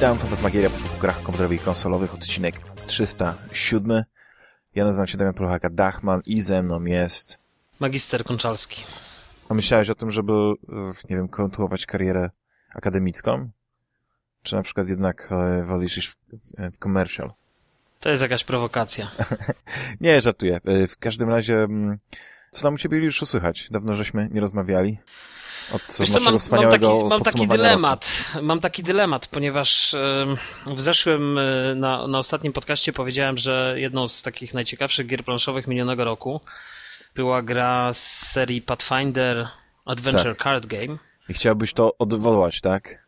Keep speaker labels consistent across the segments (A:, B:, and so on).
A: Witam, Fantasmagieria po grach komputerowych i konsolowych, odcinek 307. Ja nazywam się Damian Prochaka-Dachman i ze mną jest...
B: Magister Konczalski.
A: A myślałeś o tym, żeby, nie wiem, kontynuować karierę akademicką? Czy na przykład jednak e, wolisz iść w, w, w commercial?
B: To jest jakaś prowokacja.
A: nie, żartuję. E, w każdym razie, mm, co nam u ciebie już słychać? Dawno żeśmy nie rozmawiali. Od
B: Wiesz co, mam, mam, taki, mam taki dylemat.
A: Roku.
B: Mam taki dylemat, ponieważ w zeszłym, e, na, na ostatnim podcaście powiedziałem, że jedną z takich najciekawszych gier planszowych minionego roku była gra z serii Pathfinder Adventure
A: Tak.
B: Card Game.
A: I chciałbyś to odwołać, tak?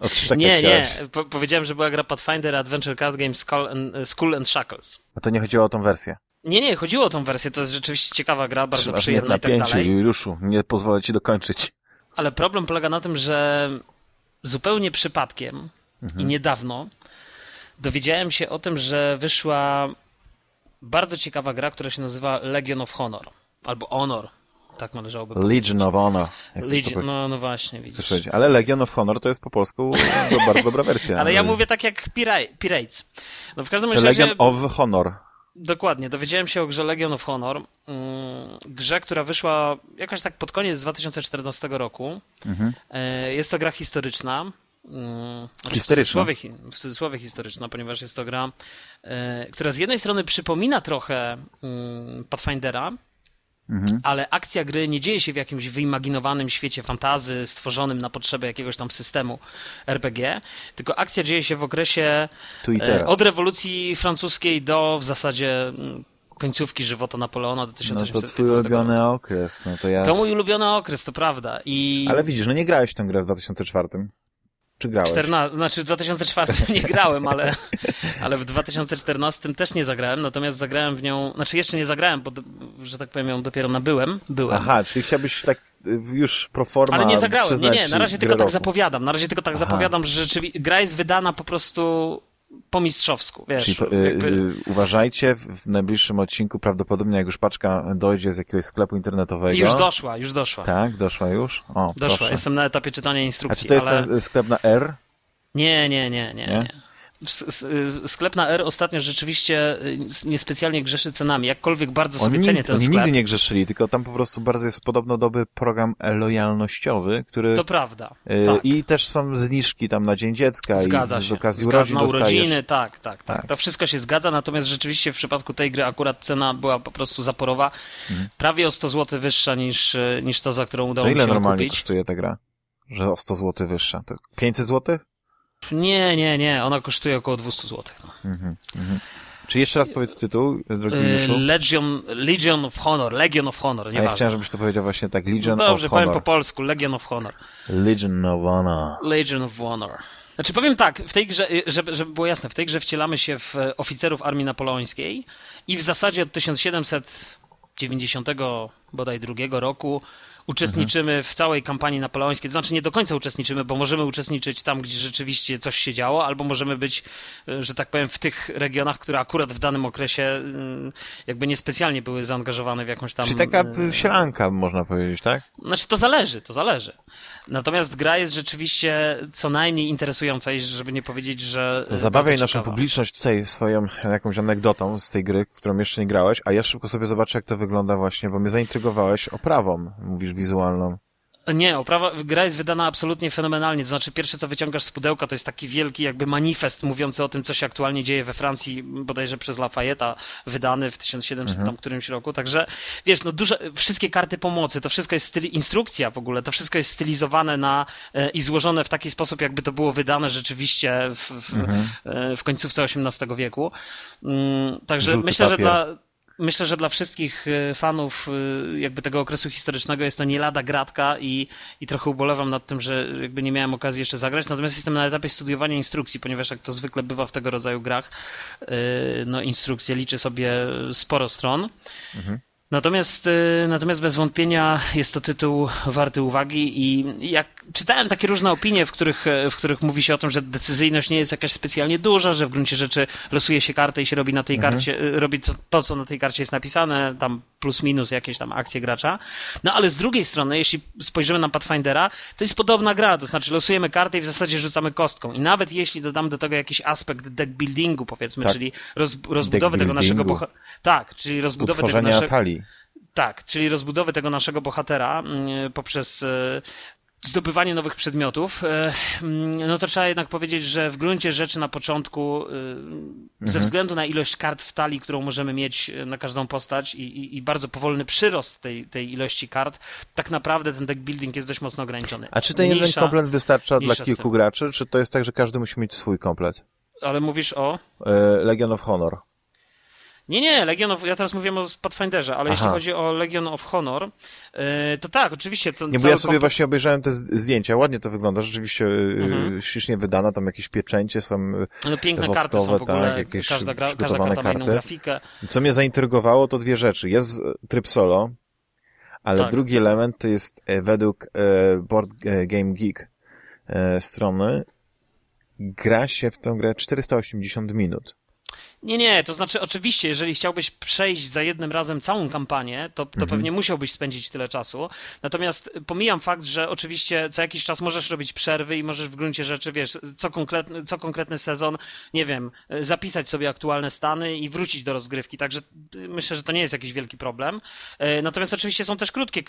A: Odszczekać
B: Nie, nie. Po, powiedziałem, że była gra Pathfinder Adventure Card Game Skull and, Skull and Shackles.
A: A to nie chodziło o tą wersję.
B: Nie, nie, chodziło o tą wersję, to jest rzeczywiście ciekawa gra, bardzo
A: Trzymasz mnie w
B: przyjemna i tak
A: napięciu,
B: dalej.
A: Juliuszu. Nie pozwolę ci dokończyć.
B: Ale problem polega na tym, że zupełnie przypadkiem
A: Mhm.
B: i niedawno dowiedziałem się o tym, że wyszła bardzo ciekawa gra, która się nazywa Legion of Honor. Albo Honor, tak należałoby powiedzieć.
A: Legion of Honor.
B: Legion, no, no właśnie, widzisz.
A: Chcesz powiedzieć. Ale Legion of Honor to jest po polsku bardzo dobra wersja.
B: Ale ja mówię tak jak Pira- Pirates. No w każdym razie...
A: Legion of Honor.
B: Dokładnie, dowiedziałem się o grze Legion of Honor, mm, grze, która wyszła jakoś tak pod koniec 2014 roku.
A: Mhm.
B: E, Jest to gra historyczna. mm, znaczy
A: Historyczna.
B: W cudzysłowie, w cudzysłowie historyczna, ponieważ jest to gra, e, która z jednej strony przypomina trochę mm, Pathfindera,
A: Mhm.
B: ale akcja gry nie dzieje się w jakimś wyimaginowanym świecie fantazy stworzonym na potrzeby jakiegoś tam systemu RPG, tylko akcja dzieje się w okresie
A: Tu i
B: e,
A: teraz.
B: od rewolucji francuskiej do w zasadzie mm, końcówki żywota Napoleona do
A: No to
B: 1815
A: twój ulubiony okres. No to ja...
B: To mój ulubiony okres, to prawda. I
A: Ale widzisz, no nie grałeś w tę grę w 2004. Czy grałeś?
B: 14, znaczy w 2004 nie grałem, ale, ale w 2014 też nie zagrałem, natomiast zagrałem w nią, znaczy jeszcze nie zagrałem, bo że tak powiem ją dopiero nabyłem, byłem.
A: Aha, czyli chciałbyś tak już pro forma
B: Ale nie zagrałem, nie, nie, na razie tylko tak
A: roku.
B: zapowiadam, na razie tylko tak
A: Aha.
B: zapowiadam, że rzeczywiście gra jest wydana po prostu po mistrzowsku, wiesz.
A: Czyli y,
B: jakby-
A: y, uważajcie, w najbliższym odcinku prawdopodobnie jak już paczka dojdzie z jakiegoś sklepu internetowego.
B: Już doszła, już doszła.
A: Tak, doszła już? O,
B: Doszła,
A: proszę.
B: jestem na etapie czytania
A: A
B: instrukcji.
A: czy to jest
B: ale...
A: ten sklep na R?
B: Nie, nie, nie, nie.
A: Nie?
B: nie. Sklep na R ostatnio rzeczywiście y, niespecjalnie grzeszy cenami. Jakkolwiek bardzo sobie
A: Oni,
B: cenię ten
A: oni
B: sklep.
A: nigdy nie grzeszyli, tylko tam po prostu bardzo jest podobno dobry program lojalnościowy, który
B: To prawda.
A: y,
B: tak.
A: i też są zniżki tam na Dzień Dziecka
B: Zgadza
A: i z
B: się.
A: okazji
B: Zgadza-
A: urodzin
B: na
A: dostajesz.
B: urodziny, tak, tak, tak,
A: Tak.
B: To wszystko się zgadza, natomiast rzeczywiście w przypadku tej gry akurat cena była po prostu zaporowa. Prawie o 100 zł wyższa niż, y, niż to, za którą udało
A: To
B: mi
A: ile
B: się ją
A: normalnie
B: kupić.
A: kosztuje ta gra? Że o 100 zł wyższa. To 500 zł?
B: Nie, nie, nie. Ona kosztuje około 200 zł. No.
A: Mhm, mhm. Czy jeszcze raz powiedz tytuł, drogi
B: Y,
A: Juliuszu?
B: Legion, Legion of Honor, Legion of Honor,
A: A ja chciałem, żebyś to powiedział właśnie tak, Legion
B: No Dobrze,
A: of
B: powiem
A: Honor.
B: po polsku, Legion of Honor.
A: Legion of Honor.
B: Legion of Honor. Znaczy powiem tak, w tej grze, y, żeby, żeby było jasne, w tej grze wcielamy się w e, oficerów armii napoleońskiej i w zasadzie od 1790 bodaj drugiego roku uczestniczymy w całej kampanii napoleońskiej. To znaczy nie do końca uczestniczymy, bo możemy uczestniczyć tam, gdzie rzeczywiście coś się działo, albo możemy być, e, że tak powiem, w tych regionach, które akurat w danym okresie mm, jakby niespecjalnie były zaangażowane w jakąś tam...
A: Czyli taka
B: e,
A: y, sielanka, można powiedzieć, tak?
B: znaczy to zależy, to zależy. Natomiast gra jest rzeczywiście co najmniej interesująca i żeby nie powiedzieć, że... E,
A: zabawiaj naszą publiczność tutaj swoją jakąś anegdotą z tej gry, w którą jeszcze nie grałeś, a ja szybko sobie zobaczę, jak to wygląda właśnie, bo mnie zaintrygowałeś oprawą, mówisz wizualną.
B: Nie, oprawa, gra jest wydana absolutnie fenomenalnie. To znaczy, pierwsze co wyciągasz z pudełka to jest taki wielki jakby manifest mówiący o tym, co się aktualnie dzieje we Francji, bodajże przez Lafayette'a, wydany w 1700
A: Mhm.
B: tam którymś roku. Także wiesz, no duże, wszystkie karty pomocy, to wszystko jest styl, instrukcja w ogóle, to wszystko jest stylizowane na e, i złożone w taki sposób, jakby to było wydane rzeczywiście w, w,
A: Mhm.
B: e, w końcówce XVIII wieku. Mm, Także
A: Żółty
B: myślę, że
A: papier.
B: dla Myślę, że dla wszystkich e, fanów e, jakby tego okresu historycznego jest to nie lada gratka i, i trochę ubolewam nad tym, że jakby nie miałem okazji jeszcze zagrać, natomiast jestem na etapie studiowania instrukcji, ponieważ jak to zwykle bywa w tego rodzaju grach, e, no instrukcja liczy sobie sporo stron. Natomiast, y, natomiast bez wątpienia jest to tytuł warty uwagi i jak czytałem takie różne opinie, w których, w których mówi się o tym, że decyzyjność nie jest jakaś specjalnie duża, że w gruncie rzeczy losuje się kartę i się robi na tej mhm. karcie, robi to, to, co na tej karcie jest napisane, tam plus minus jakieś tam akcje gracza. No ale z drugiej strony, jeśli spojrzymy na Pathfindera, to jest podobna gra, to znaczy losujemy kartę i w zasadzie rzucamy kostką. I nawet jeśli dodamy do tego jakiś aspekt deck buildingu, powiedzmy, tak. czyli roz, rozbudowy tego naszego bohatera. Tak, czyli rozbudowy tego naszego.
A: Talii.
B: Tak, czyli rozbudowy tego naszego bohatera mm, poprzez e, zdobywanie nowych przedmiotów, e, mm, no to trzeba jednak powiedzieć, że w gruncie rzeczy na początku, e, ze mhm. względu na ilość kart w talii, którą możemy mieć na każdą postać i, i, i, bardzo powolny przyrost tej, tej ilości kart, tak naprawdę ten deck building jest dość mocno ograniczony.
A: A czy ten Mniejsza, jeden komplet wystarcza dla kilku graczy, czy to jest tak, że każdy musi mieć swój komplet?
B: Ale mówisz o?
A: Legion of Honor.
B: Nie, nie, Legion of, ja teraz mówiłem o Pathfinderze, ale Aha. jeśli chodzi o Legion of Honor, yy, to tak, oczywiście.
A: Nie, bo ja sobie właśnie obejrzałem te zdjęcia, ładnie to wygląda, rzeczywiście y, mhm. ślicznie wydana, tam jakieś pieczęcie są y,
B: No piękne woskowe, karty są w ogóle, tak, jakieś każda, gra, każda karta karty. ma inną grafikę.
A: Co mnie zaintrygowało, to dwie rzeczy. Jest tryb solo, ale tak. drugi element to jest e, według e, Board Game Geek e, strony gra się w tę grę 480 minut.
B: Nie, nie, to znaczy oczywiście, jeżeli chciałbyś przejść za jednym razem całą kampanię, to, to mhm. pewnie musiałbyś spędzić tyle czasu. Natomiast pomijam fakt, że oczywiście co jakiś czas możesz robić przerwy i możesz w gruncie rzeczy, wiesz, co konkretny, co konkretny sezon, nie wiem, zapisać sobie aktualne stany i wrócić do rozgrywki. Także myślę, że to nie jest jakiś wielki problem. E, natomiast oczywiście są też krótkie,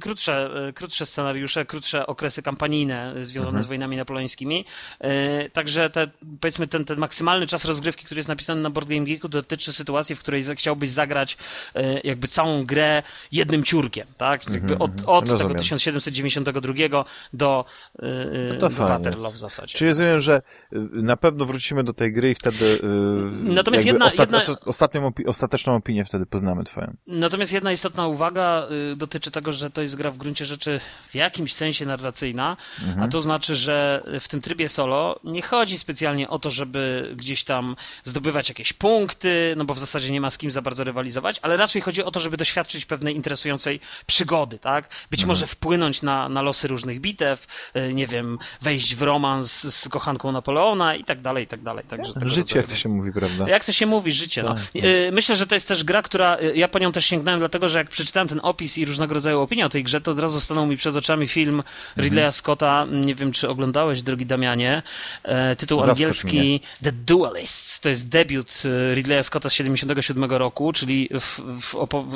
B: krótsze, e, krótsze scenariusze, krótsze okresy kampanijne związane mhm. z wojnami napoleońskimi. E, także te, powiedzmy ten, ten maksymalny czas rozgrywki, który jest napisany na Board Game Geeku dotyczy sytuacji, w której chciałbyś zagrać e, jakby całą grę jednym ciurkiem, tak? Jakby mhm, od, mhm. od tego 1792 do, e, no do Waterloo w zasadzie.
A: Czyli rozumiem, że na pewno wrócimy do tej gry i wtedy Natomiast jedna, ostat... jedna... Ostatnią opi ostateczną opinię wtedy poznamy twoją.
B: Natomiast jedna istotna uwaga dotyczy tego, że to jest gra w gruncie rzeczy w jakimś sensie narracyjna, mhm. a to znaczy, że w tym trybie solo nie chodzi specjalnie o to, żeby gdzieś tam zdobywać jakieś jakieś punkty, no bo w zasadzie nie ma z kim za bardzo rywalizować, ale raczej chodzi o to, żeby doświadczyć pewnej interesującej przygody, tak? Być mhm. może wpłynąć na, na losy różnych bitew, e, nie wiem, wejść w romans z kochanką Napoleona i tak dalej, i tak dalej. Także
A: życie, jak to się mówi, prawda?
B: Jak to się mówi, życie. No. Tak, tak. E, myślę, że to jest też gra, która, e, ja po nią też sięgnąłem, dlatego, że jak przeczytałem ten opis i różnego rodzaju opinie o tej grze, to od razu stanął mi przed oczami film Ridleya mhm. Scotta, nie wiem, czy oglądałeś, drogi Damianie, tytuł Zaskocz angielski mnie. The Duelists, to jest debiut Y, Ridleya Scotta z 77 roku, czyli w, w,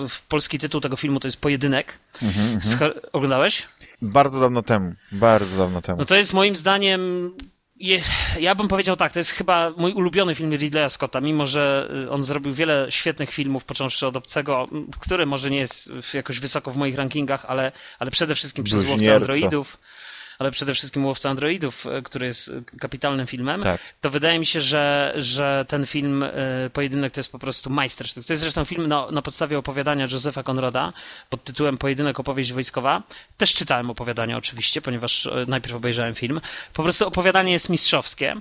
B: w, polski tytuł tego filmu to jest Pojedynek. Mm -hmm. Oglądałeś?
A: Bardzo dawno temu, bardzo dawno temu.
B: No to jest moim zdaniem ja bym powiedział tak, to jest chyba mój ulubiony film Ridleya Scotta, mimo że y, on zrobił wiele świetnych filmów, począwszy od Obcego, który może nie jest jakoś wysoko w moich rankingach, ale, ale przede wszystkim przez Łowcę Androidów ale przede wszystkim Łowca Androidów, e, który jest e, kapitalnym filmem, tak. to wydaje mi się, że, że ten film e, Pojedynek to jest po prostu majstersztyk. To jest zresztą film na, na podstawie opowiadania Józefa Konrada pod tytułem Pojedynek opowieść wojskowa. Też czytałem opowiadanie oczywiście, ponieważ najpierw obejrzałem film. Po prostu opowiadanie jest mistrzowskie.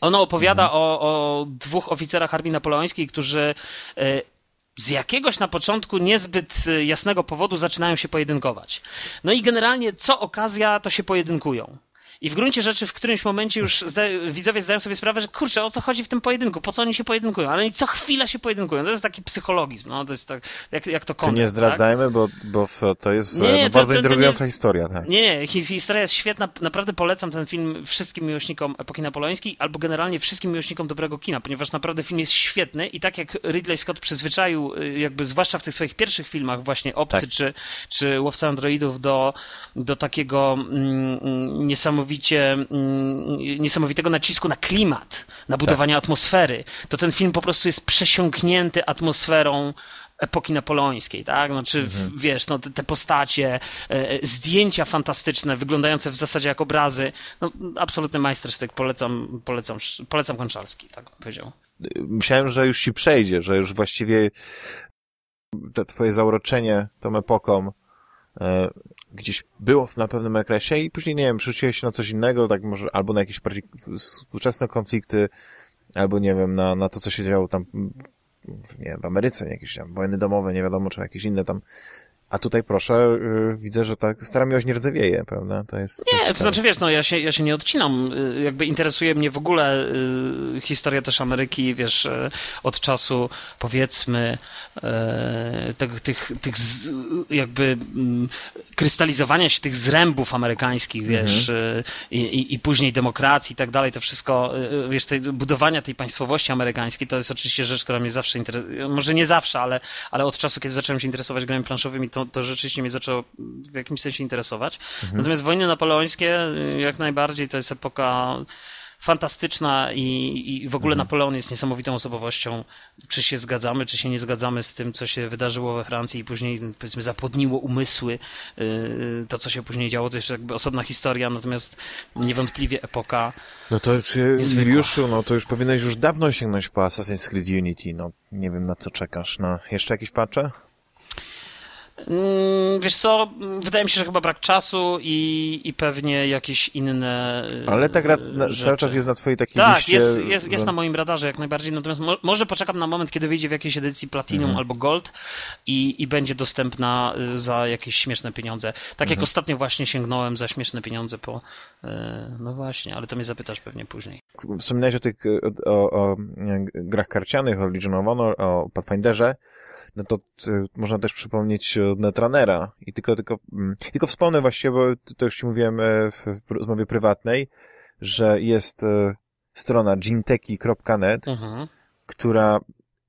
B: Ono opowiada mhm. o, o dwóch oficerach armii napoleońskiej, którzy z jakiegoś na początku niezbyt y, jasnego powodu zaczynają się pojedynkować. No i generalnie co okazja, to się pojedynkują. I w gruncie rzeczy w którymś momencie już zda widzowie zdają sobie sprawę, że kurczę, o co chodzi w tym pojedynku, po co oni się pojedynkują, ale oni co chwila się pojedynkują. To jest taki psychologizm, no to jest tak, jak, jak to
A: kończy. nie tak? zdradzajmy, tak? bo, bo to jest nie, nie, no, bardzo to, intrygująca historia. Tak?
B: Nie, nie, historia jest świetna, naprawdę polecam ten film wszystkim miłośnikom epoki napoleońskiej, albo generalnie wszystkim miłośnikom dobrego kina, ponieważ naprawdę film jest świetny i tak jak Ridley Scott przyzwyczaił, y, jakby zwłaszcza w tych swoich pierwszych filmach, właśnie Obcy tak. czy, czy Łowca Androidów do, do takiego mm, mm niesamowitego niesamowicie, mm, niesamowitego nacisku na klimat, na budowanie tak. atmosfery, to ten film po prostu jest przesiąknięty atmosferą epoki napoleońskiej, tak? Znaczy, mhm. wiesz, no, te, postacie, e, zdjęcia fantastyczne, wyglądające w zasadzie jak obrazy, no, absolutny majstersztyk, polecam, polecam, polecam Konczalski, tak powiedział.
A: Myślałem, że już ci przejdzie, że już właściwie te twoje zauroczenie tą epoką e, gdzieś było na pewnym okresie i później, nie wiem, przerzuciłeś się na coś innego, tak może, albo na jakieś bardziej współczesne konflikty, albo nie wiem, na, na to, co się działo tam, w, nie wiem, w Ameryce, jakieś tam wojny domowe, nie wiadomo, czy jakieś inne tam A tutaj proszę, y, widzę, że ta stara miłość nie rdzewieje, prawda? To jest.
B: Nie, to znaczy wiesz, no ja się, ja się nie odcinam. Y, Jakby interesuje mnie w ogóle y, historia też Ameryki, wiesz, y, od czasu powiedzmy y, tych, tych, tych z, jakby mm, krystalizowania się tych zrębów amerykańskich, wiesz, y, i, i, później demokracji i tak dalej, to wszystko, wiesz, tej, budowania tej państwowości amerykańskiej, to jest oczywiście rzecz, która mnie zawsze interesuje, może nie zawsze, ale, ale od czasu, kiedy zacząłem się interesować grami planszowymi, to, to rzeczywiście mnie zaczęło w jakimś sensie interesować. Natomiast wojny napoleońskie y, jak najbardziej to jest epoka fantastyczna i, i w ogóle Napoleon jest niesamowitą osobowością. Czy się zgadzamy, czy się nie zgadzamy z tym, co się wydarzyło we Francji i później powiedzmy zapłodniło umysły. y, To, co się później działo, to jest jakby osobna historia, natomiast niewątpliwie epoka
A: No to. Juliuszu, no to już powinieneś już dawno sięgnąć po Assassin's Creed Unity. No nie wiem na co czekasz. Na jeszcze jakieś patche?
B: Mm, Wiesz co, wydaje mi się, że chyba brak czasu i, i pewnie jakieś inne. y,
A: Ale ta gra na,
B: rzeczy.
A: cały czas jest na twojej takiej
B: Tak,
A: liście.
B: jest, jest, jest
A: że-
B: na moim radarze jak najbardziej, natomiast mo może poczekam na moment, kiedy wyjdzie w jakiejś edycji Platinum
A: Mhm.
B: albo Gold i, i będzie dostępna y, za jakieś śmieszne pieniądze. Tak
A: Mhm.
B: jak ostatnio właśnie sięgnąłem za śmieszne pieniądze po... y, No właśnie, ale to mnie zapytasz pewnie później.
A: Wspominałeś o tych o, o, e, grach karcianych, o Legion of Honor, o Pathfinderze. No to e, można też przypomnieć o Netrunnera. I tylko, tylko, mm, tylko wspomnę właściwie, bo to już ci mówiłem e, w, w rozmowie prywatnej, że jest e, strona ginteki.net,
B: Mhm.
A: która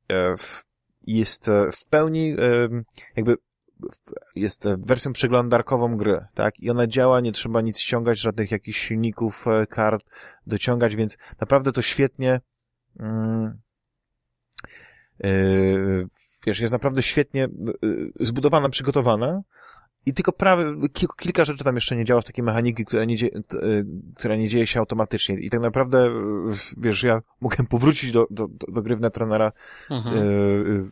A: e, w, jest w pełni jakby jest wersją przeglądarkową gry, tak? I ona działa, nie trzeba nic ściągać, żadnych jakichś silników, kart dociągać, więc naprawdę to świetnie mm, wiesz, jest naprawdę świetnie e, zbudowana, przygotowana i tylko prawie, kilka rzeczy tam jeszcze nie działa z takiej mechaniki, która nie, dzieje, e, która nie dzieje się automatycznie. I tak naprawdę, wiesz, ja mogłem powrócić do, do, do, gry w Netrunnera
B: Mhm.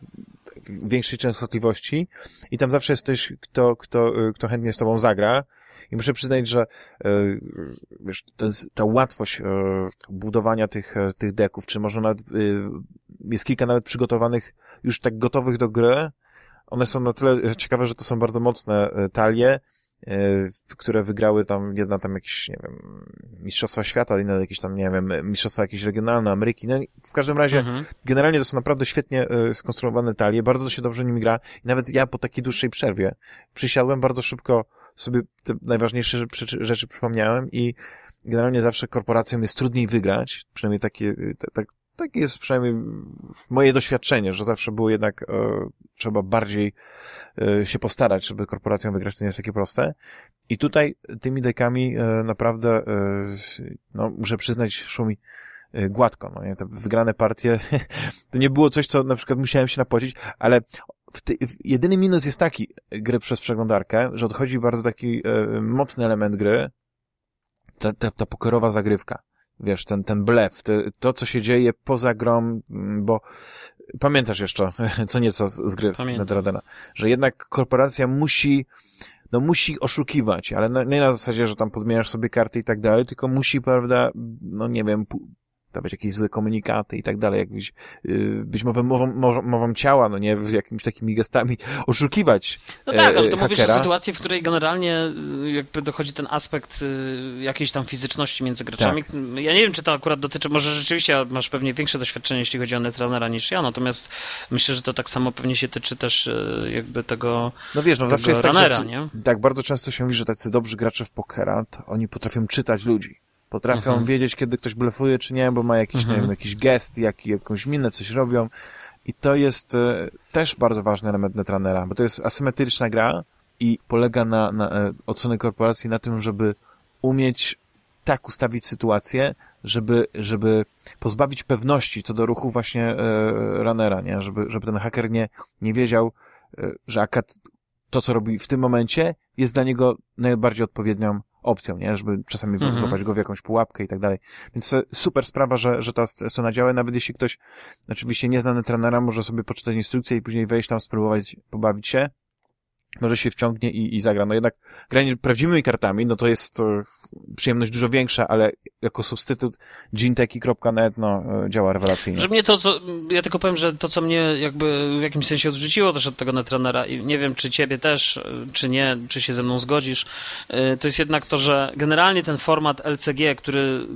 A: większej częstotliwości i tam zawsze jest ktoś, kto, kto, kto chętnie z tobą zagra i muszę przyznać, że wiesz, to jest, ta łatwość budowania tych, tych deków, czy może nawet jest kilka nawet przygotowanych już tak gotowych do gry, one są na tyle ciekawe, że to są bardzo mocne e, talie, e, które wygrały tam, jedna tam jakieś, nie wiem, Mistrzostwa Świata, inne jakieś tam, nie wiem, Mistrzostwa jakieś regionalne, Ameryki, no w każdym razie
B: Mhm.
A: generalnie to są naprawdę świetnie e, skonstruowane talie, bardzo się dobrze nimi gra. I nawet ja po takiej dłuższej przerwie przysiadłem, bardzo szybko sobie te najważniejsze rzeczy, rzeczy przypomniałem i generalnie zawsze korporacjom jest trudniej wygrać, przynajmniej takie, tak, tak, jest przynajmniej moje doświadczenie, że zawsze było jednak e, trzeba bardziej e, się postarać, żeby korporacjom wygrać, to nie jest takie proste. I tutaj tymi dekami e, naprawdę, e, no muszę przyznać, szło mi e, gładko, no nie? Te wygrane partie, to nie było coś, co na przykład musiałem się napocić, ale w ty, w, jedyny minus jest taki gry przez przeglądarkę, że odchodzi bardzo taki e, mocny element gry, ta, ta, ta pokerowa zagrywka. Wiesz, ten, ten blef, to, co się dzieje poza grą, m, bo pamiętasz jeszcze co nieco z, z gry. Netradena, że jednak korporacja musi no musi oszukiwać, ale na, nie na zasadzie, że tam podmieniasz sobie karty i tak dalej, tylko musi, prawda, no nie wiem, dawać jakieś złe komunikaty i tak dalej, jakbyś, yy, być mową, mową, mową, ciała, no nie, z jakimiś takimi gestami, oszukiwać
B: No tak, ale
A: e,
B: to mówisz o
A: hakera.
B: sytuacji, w której generalnie y, jakby dochodzi ten aspekt y, jakiejś tam fizyczności między graczami.
A: Tak.
B: Ja nie wiem, czy to akurat dotyczy, może rzeczywiście masz pewnie większe doświadczenie, jeśli chodzi o Netrunnera niż ja, natomiast myślę, że to tak samo pewnie się tyczy też y, jakby tego
A: No wiesz, no zawsze jest tak,
B: runnera,
A: że,
B: nie?
A: tak bardzo często się mówi, że tacy dobrzy gracze w pokera, to oni potrafią czytać ludzi. Potrafią
B: Mhm.
A: wiedzieć, kiedy ktoś blefuje, czy nie, bo ma jakiś,
B: Mhm.
A: nie wiem, jakiś gest, jak, jakąś minę, coś robią. I to jest e, też bardzo ważny element Netrunnera, bo to jest asymetryczna gra i polega na, na e, od strony korporacji na tym, żeby umieć tak ustawić sytuację, żeby, żeby pozbawić pewności co do ruchu właśnie e, runnera, nie? Żeby, żeby ten haker nie, nie wiedział, e, że akad to, co robi w tym momencie, jest dla niego najbardziej odpowiednią opcją, nie? Żeby czasami włapać go w jakąś pułapkę i tak dalej. Więc super sprawa, że, że ta scena działa, nawet jeśli ktoś oczywiście nieznany trenera może sobie poczytać instrukcję i później wejść tam, spróbować pobawić się. Może się wciągnie i, i zagra. No jednak granie prawdziwymi kartami, no to jest e, przyjemność dużo większa, ale jako substytut ginteki.net no, e, działa rewelacyjnie.
B: Że mnie to, co, ja tylko powiem, że to, co mnie jakby w jakimś sensie odrzuciło też od tego netrenera i nie wiem, czy ciebie też, e, czy nie, czy się ze mną zgodzisz, to jest jednak to, że generalnie ten format LCG, który,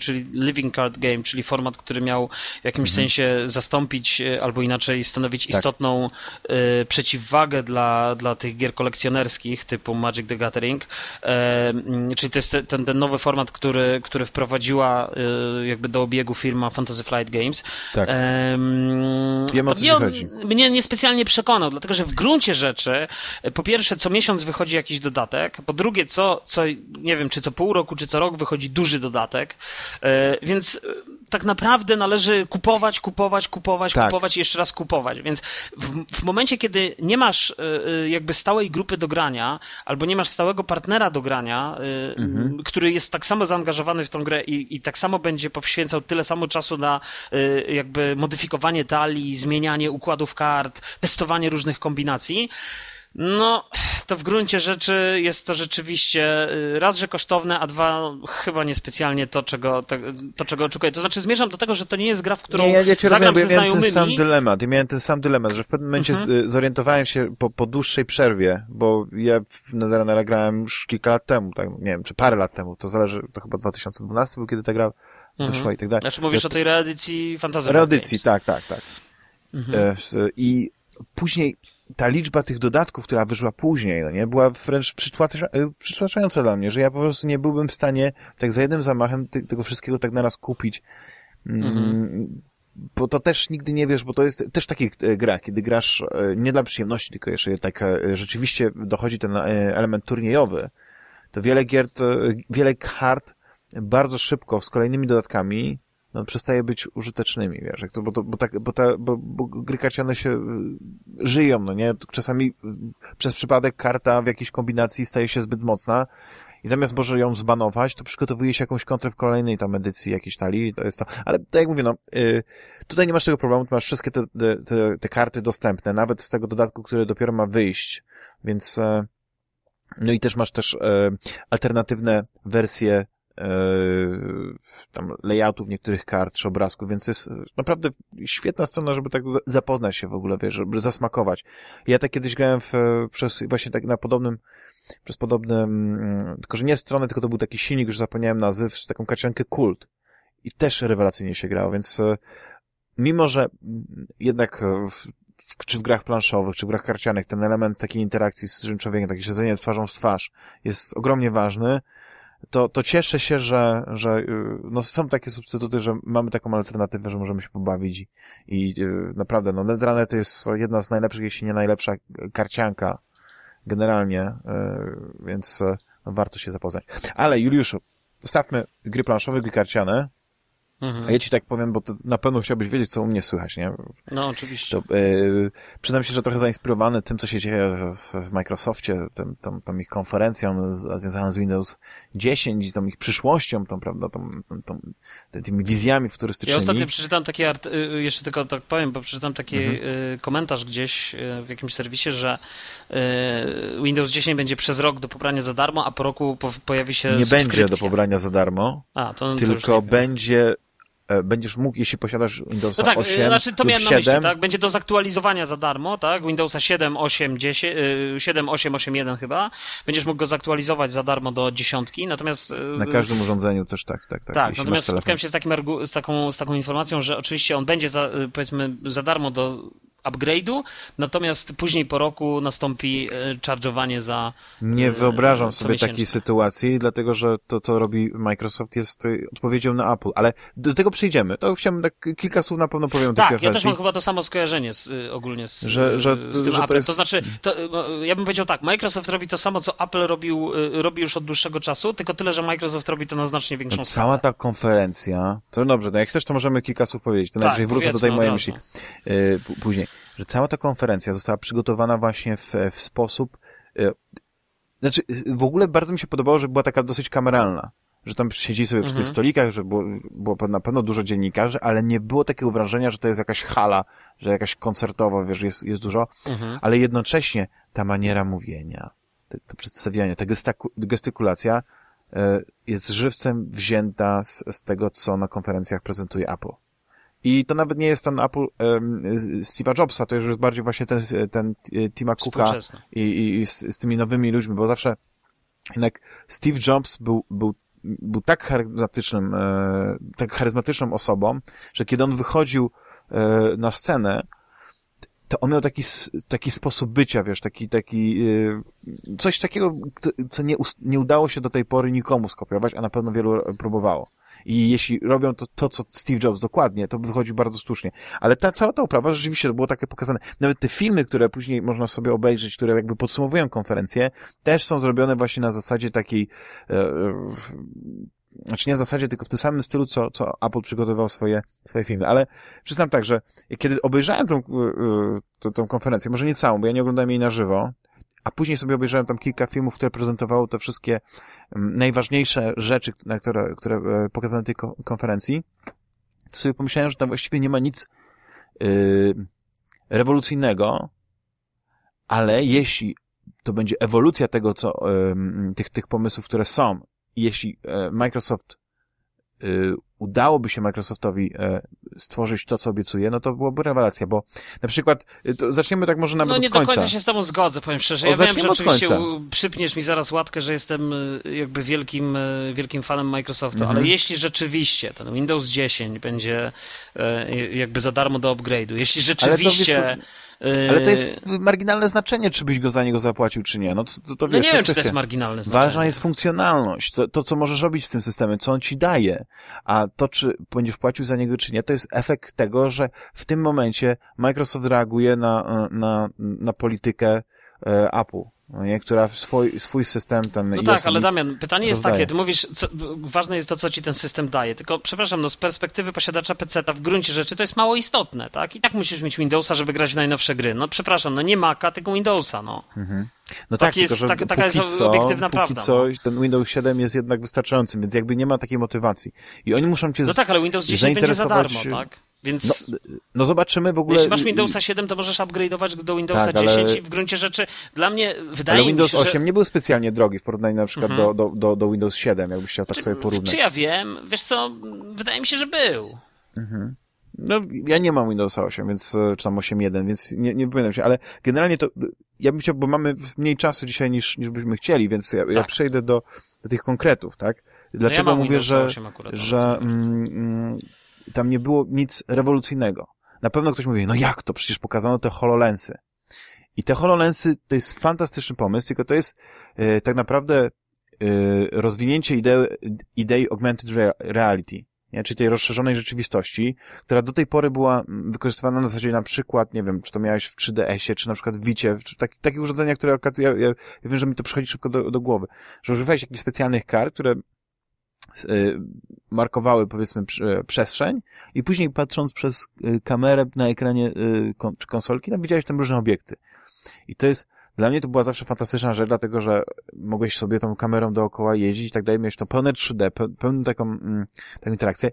B: czyli Living Card Game, czyli format, który miał w jakimś mhm. sensie zastąpić albo inaczej stanowić tak. istotną przeciwwagę dla, dla tych gier kolekcjonerskich typu Magic the Gathering, e, czyli to jest ten, ten nowy format, który, który wprowadziła e, jakby do obiegu firma Fantasy Flight Games.
A: Tak. E, Wiem o co
B: mnie,
A: chodzi.
B: Mnie niespecjalnie przekonał, dlatego że w gruncie rzeczy po pierwsze co miesiąc wychodzi jakiś dodatek, po drugie co, co nie wiem, czy co pół roku, czy co rok wychodzi duży dodatek, więc tak naprawdę należy kupować, kupować, kupować, tak. kupować i jeszcze raz kupować. Więc w, w momencie, kiedy nie masz y, y, jakby stałej grupy do grania, albo nie masz stałego partnera do grania, y, mhm. który jest tak samo zaangażowany w tą grę i, i tak samo będzie poświęcał tyle samo czasu na jakby modyfikowanie talii, zmienianie układów kart, testowanie różnych kombinacji, no, to w gruncie rzeczy jest to rzeczywiście y, raz, że kosztowne, a dwa, chyba niespecjalnie to, czego, to, to, czego oczekuję. To znaczy zmierzam do tego, że to nie jest gra, w którą nie, ja, ja cię zagram rozumiem,
A: ja miałem ten sam dylemat. Ja miałem ten sam dylemat, że w pewnym momencie mhm. zorientowałem się po, po dłuższej przerwie, bo ja w Netherlands grałem już kilka lat temu, tak, nie wiem, czy parę lat temu, to zależy, to chyba 2012 był, kiedy ta gra mhm. wyszła i tak dalej.
B: Znaczy mówisz o tej reedycji Fantasy
A: Reedycji, tak, tak, tak. Mhm. E, I później ta liczba tych dodatków, która wyszła później, no nie, była wręcz e, przytłaczająca dla mnie, że ja po prostu nie byłbym w stanie tak za jednym zamachem ty, tego wszystkiego tak naraz kupić. Mm, mhm. Bo to też nigdy nie wiesz, bo to jest też taki e, gra, kiedy grasz e, nie dla przyjemności, tylko jeszcze tak rzeczywiście dochodzi ten element turniejowy, to wiele gier, to, wiele kart bardzo szybko z kolejnymi dodatkami no, przestaje być użytecznymi, wiesz, bo, to, bo, tak, bo, ta, bo, bo gry karciane się y, żyją, no nie? Czasami y, przez przypadek karta w jakiejś kombinacji staje się zbyt mocna i zamiast może ją zbanować, to przygotowuje się jakąś kontrę w kolejnej tam edycji jakiejś talii, to jest to. Ale tak jak mówię, no, y, tutaj nie masz tego problemu, masz wszystkie te, te, te karty dostępne, nawet z tego dodatku, który dopiero ma wyjść, więc no i też masz też alternatywne wersje tam layoutów niektórych kart czy obrazków, więc jest naprawdę świetna strona, żeby tak zapoznać się w ogóle, wiesz, żeby zasmakować. Ja tak kiedyś grałem w, przez właśnie tak na podobnym, przez podobne, mm, tylko że nie stronę, tylko to był taki silnik, już zapomniałem nazwy, w taką karciankę Kult. I też rewelacyjnie się grało, więc e, mimo, że jednak w, czy w grach planszowych, czy w grach karcianych ten element takiej interakcji z człowiekiem, takie siedzenie twarzą w twarz jest ogromnie ważny, to, to cieszę się, że, że y, no, są takie substytuty, że mamy taką alternatywę, że możemy się pobawić i, i y, naprawdę, no Netrunner to jest jedna z najlepszych, jeśli nie najlepsza karcianka generalnie, y, więc warto się zapoznać. Ale Juliuszu, zostawmy gry planszowe, gry karciane, Mhm. A ja ci tak powiem, bo to na pewno chciałbyś wiedzieć, co u mnie słychać, nie?
B: No, oczywiście.
A: To, yy, przyznam się, że trochę zainspirowany tym, co się dzieje w, w Microsoftie, tym, tą, tą ich konferencją związaną z Windows 10, tą ich przyszłością, tą, prawda, tą, tą, tymi wizjami futurystycznymi.
B: Ja ostatnio przeczytałem taki art, y, y, jeszcze tylko tak powiem, bo przeczytałem taki mhm. Y, komentarz gdzieś w jakimś serwisie, że Windows 10 będzie przez rok do pobrania za darmo, a po roku pojawi się
A: Nie będzie do pobrania za darmo,
B: a, to,
A: tylko
B: to
A: będzie E, będziesz mógł, jeśli posiadasz Windowsa no tak, 8
B: znaczy to miałem
A: 7.
B: na myśli, tak? Będzie do zaktualizowania za darmo, tak? Windowsa 7, 8, 10, 7, 8, 8, 1 chyba. Będziesz mógł go zaktualizować za darmo do dziesiątki, natomiast... E,
A: na każdym urządzeniu też tak, tak, tak.
B: Tak, natomiast spotkałem się z, takim, z, taką, z taką informacją, że oczywiście on będzie za, e, powiedzmy za darmo do upgrade'u, natomiast później po roku nastąpi e, charge'owanie za
A: Nie e, wyobrażam sobie takiej sytuacji, dlatego że to, co robi Microsoft jest e, odpowiedzią na Apple, ale do tego przejdziemy. To chciałbym tak kilka słów na pewno powiem
B: Tak, ja też mam chyba to samo skojarzenie z, ogólnie z, że, że, z tym że Apple. To, jest... to znaczy, to, ja bym powiedział tak, Microsoft robi to samo, co Apple robił, robi już od dłuższego czasu, tylko tyle, że Microsoft robi to na znacznie większą no,
A: Cała ta konferencja, to dobrze, no jak chcesz, to możemy kilka słów powiedzieć, to tak, najwyżej wrócę do tej mojej myśli yy, później że cała ta konferencja została przygotowana właśnie w, w sposób... E, znaczy, w ogóle bardzo mi się podobało, że była taka dosyć kameralna. że tam siedzi sobie przy
B: Mhm.
A: tych stolikach, że było, było na pewno dużo dziennikarzy, ale nie było takiego wrażenia, że to jest jakaś hala, że jakaś koncertowa, wiesz, jest, jest dużo,
B: Mhm.
A: ale jednocześnie ta maniera mówienia, to, to przedstawianie, ta gestykulacja e, jest żywcem wzięta z, z tego, co na konferencjach prezentuje Apple. I to nawet nie jest ten Apple z- Steve'a Jobsa, to już jest bardziej właśnie ten, ten e, Tima Cooka i, i, i z, z tymi nowymi ludźmi, bo zawsze jednak Steve Jobs był, był, był tak charyzmatycznym, e, tak charyzmatyczną osobą, że kiedy on wychodził e, na scenę, to on miał taki, taki sposób bycia, wiesz, taki, taki, e, coś takiego, co- nie, nie udało się do tej pory nikomu skopiować, a na pewno wielu próbowało. I jeśli robią to, to, co Steve Jobs dokładnie, to wychodzi bardzo słusznie. Ale ta cała ta oprawa rzeczywiście to było takie pokazane. Nawet te filmy, które później można sobie obejrzeć, które jakby podsumowują konferencję, też są zrobione właśnie na zasadzie takiej, e, znaczy nie w zasadzie, tylko w tym samym stylu, co, co Apple przygotowywał swoje, swoje filmy. Ale przyznam tak, że kiedy obejrzałem tą, e, e, tą, tą konferencję, może nie całą, bo ja nie oglądałem jej na żywo, a później sobie obejrzałem tam kilka filmów, które prezentowały te wszystkie mm, najważniejsze rzeczy, które, które e, pokazano na tej ko- konferencji, to sobie pomyślałem, że tam właściwie nie ma nic yy, rewolucyjnego, ale jeśli to będzie ewolucja tego, co, ym, tych, tych pomysłów, które są, jeśli e, Microsoft udałoby się Microsoftowi e, stworzyć to, co obiecuje, no to byłoby rewelacja, bo na przykład, y, to zaczniemy tak może nawet
B: No nie
A: od
B: do
A: końca.
B: końca się z tobą zgodzę, powiem szczerze.
A: O,
B: Ja wiem,
A: zacznijmy
B: że oczywiście
A: końca.
B: przypniesz mi zaraz łatkę, że jestem y, jakby wielkim, y, wielkim fanem Microsoftu,
A: Mhm.
B: ale jeśli rzeczywiście ten Windows 10 będzie e, jakby za darmo do upgrade'u, jeśli rzeczywiście...
A: Ale to jest marginalne znaczenie, czy byś go za niego zapłacił, czy nie. No to, to, to
B: No
A: wiesz,
B: nie
A: to
B: wiem, czy to jest marginalne znaczenie.
A: Ważna jest funkcjonalność, to, to, co możesz robić z tym systemem, co on ci daje, a to, czy będziesz płacił za niego, czy nie, to jest efekt tego, że w tym momencie Microsoft reaguje na, na, na politykę e, Apple, nie? która swój, swój system tam
B: No tak, ale Damian, pytanie jest
A: rozdaje.
B: takie, ty mówisz, co, ważne jest to, co ci ten system daje, tylko przepraszam, no z perspektywy posiadacza PC-ta w gruncie rzeczy to jest mało istotne, tak? I tak musisz mieć Windowsa, żeby grać w najnowsze gry. No przepraszam, no nie Maca, tylko Windowsa, no.
A: No
B: Tak
A: tak,
B: jest-
A: tylko że
B: taka- taka jest
A: co,
B: obiektywna prawda,
A: co
B: no.
A: ten Windows 7 jest jednak wystarczającym, więc jakby nie ma takiej motywacji. I oni muszą cię
B: No tak, ale Windows 10 będzie za darmo, tak? Więc
A: No, no zobaczymy w ogóle...
B: jeśli masz Windowsa 7, to możesz upgrade'ować do Windowsa
A: Tak, ale-
B: 10 i w gruncie rzeczy dla mnie wydaje
A: Ale
B: mi
A: Windows
B: się, że...
A: 8 nie był specjalnie drogi w porównaniu na przykład
B: Mhm.
A: do, do, do, do Windows 7, jakbyś chciał tak sobie porównać.
B: Czy ja wiem? Wiesz co, wydaje mi się, że był.
A: No, ja nie mam Windowsa 8, więc, e, czy tam 8.1, więc nie, nie wypowiadam się, ale generalnie to, ja bym chciał, bo mamy mniej czasu dzisiaj niż, niż byśmy chcieli, więc ja, ja
B: Tak.
A: przejdę do, do tych konkretów, tak?
B: No
A: Dlaczego
B: ja mam
A: mówię,
B: Windowsa
A: że,
B: 8 akurat,
A: że
B: ale-
A: mm, mm, tam nie było nic rewolucyjnego. Na pewno ktoś mówi, no jak to? Przecież pokazano te HoloLensy. I te HoloLensy to jest fantastyczny pomysł, tylko to jest e, tak naprawdę e, rozwinięcie idei, idei augmented rea- reality, nie? czyli tej rozszerzonej rzeczywistości, która do tej pory była wykorzystywana na zasadzie na przykład, nie wiem, czy to miałeś w 3DS-ie, czy na przykład w Wicie, czy taki, takie urządzenia, które ja, ja, ja wiem, że mi to przychodzi szybko do, do głowy, że używałeś jakichś specjalnych kart, które markowały, powiedzmy, e, przestrzeń i później patrząc przez y, kamerę na ekranie y, kon, czy konsolki, tam widziałeś tam różne obiekty. I to jest, dla mnie to była zawsze fantastyczna rzecz, dlatego że mogłeś sobie tą kamerą dookoła jeździć i tak dalej, miałeś to pełne 3D, pe, pełną taką, mm, taką interakcję.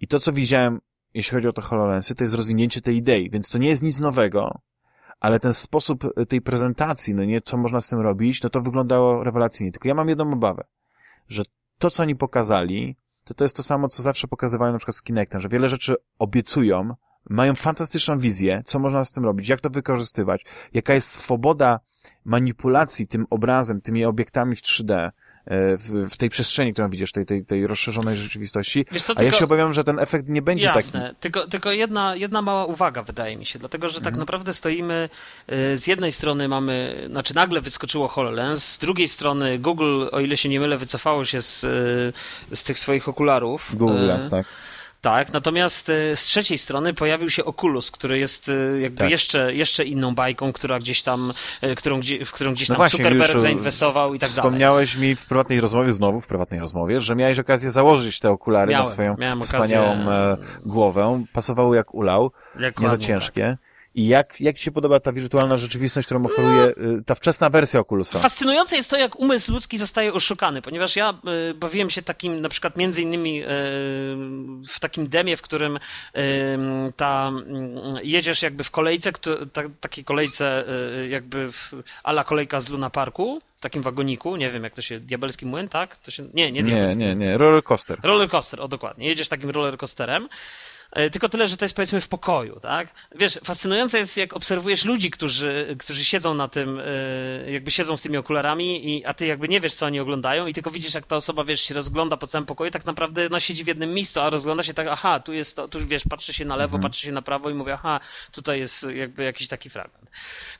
A: I to, co widziałem, jeśli chodzi o te HoloLensy, to jest rozwinięcie tej idei, więc to nie jest nic nowego, ale ten sposób y, tej prezentacji, no nie, co można z tym robić, no to wyglądało rewelacyjnie. Tylko ja mam jedną obawę, że to, co oni pokazali, to to jest to samo, co zawsze pokazywają na przykład z Kinectem, że wiele rzeczy obiecują, mają fantastyczną wizję, co można z tym robić, jak to wykorzystywać, jaka jest swoboda manipulacji tym obrazem, tymi obiektami w 3D, e, w, w tej przestrzeni, którą widzisz, tej, tej, tej rozszerzonej rzeczywistości,
B: co,
A: a ja
B: tylko-
A: się obawiam, że ten efekt nie będzie taki.
B: Jasne, tylko, tylko jedna, jedna mała uwaga wydaje mi się, dlatego że
A: Mhm.
B: tak naprawdę stoimy, y, z jednej strony mamy, znaczy nagle wyskoczyło HoloLens, z drugiej strony Google, o ile się nie mylę, wycofało się z, y, z tych swoich okularów.
A: Google Glass, tak.
B: Tak, natomiast y, z trzeciej strony pojawił się Oculus, który jest y, jakby
A: Tak.
B: jeszcze, jeszcze inną bajką, która gdzieś tam, y, którą, gdzie- w którą gdzieś
A: No
B: tam
A: właśnie,
B: Zuckerberg
A: już,
B: zainwestował i tak dalej.
A: Wspomniałeś mi w prywatnej rozmowie, znowu w prywatnej rozmowie, że miałeś okazję założyć te okulary
B: Miałem,
A: na swoją
B: miałem okazję-
A: wspaniałą e, głowę. Pasowały jak ulał, nie za
B: Dokładnie,
A: ciężkie. I jak, jak Ci się podoba ta wirtualna rzeczywistość, którą oferuje y, ta wczesna wersja Oculusa?
B: Fascynujące jest to, jak umysł ludzki zostaje oszukany, ponieważ ja y, bawiłem się takim, na przykład między innymi y, w takim demie, w którym ta, jedziesz jakby w kolejce, takiej kolejce jakby w, ala kolejka z Luna Parku, w takim wagoniku, nie wiem jak to się, diabelski młyn, tak? To się, nie, nie
A: Nie,
B: diabelski.
A: nie, nie, roller coaster.
B: Roller coaster, o dokładnie. Jedziesz takim roller coasterem. E, Tylko tyle, że to jest powiedzmy w pokoju, tak? Wiesz, fascynujące jest, jak obserwujesz ludzi, którzy, którzy siedzą na tym, e, jakby siedzą z tymi okularami, i, a ty jakby nie wiesz, co oni oglądają, i tylko widzisz, jak ta osoba, wiesz, się rozgląda po całym pokoju, tak naprawdę no, siedzi w jednym miejscu, a rozgląda się tak, aha, tu jest to, tu wiesz, patrzy się na lewo, patrzy się na prawo i mówi, aha, tutaj jest jakby jakiś taki fragment.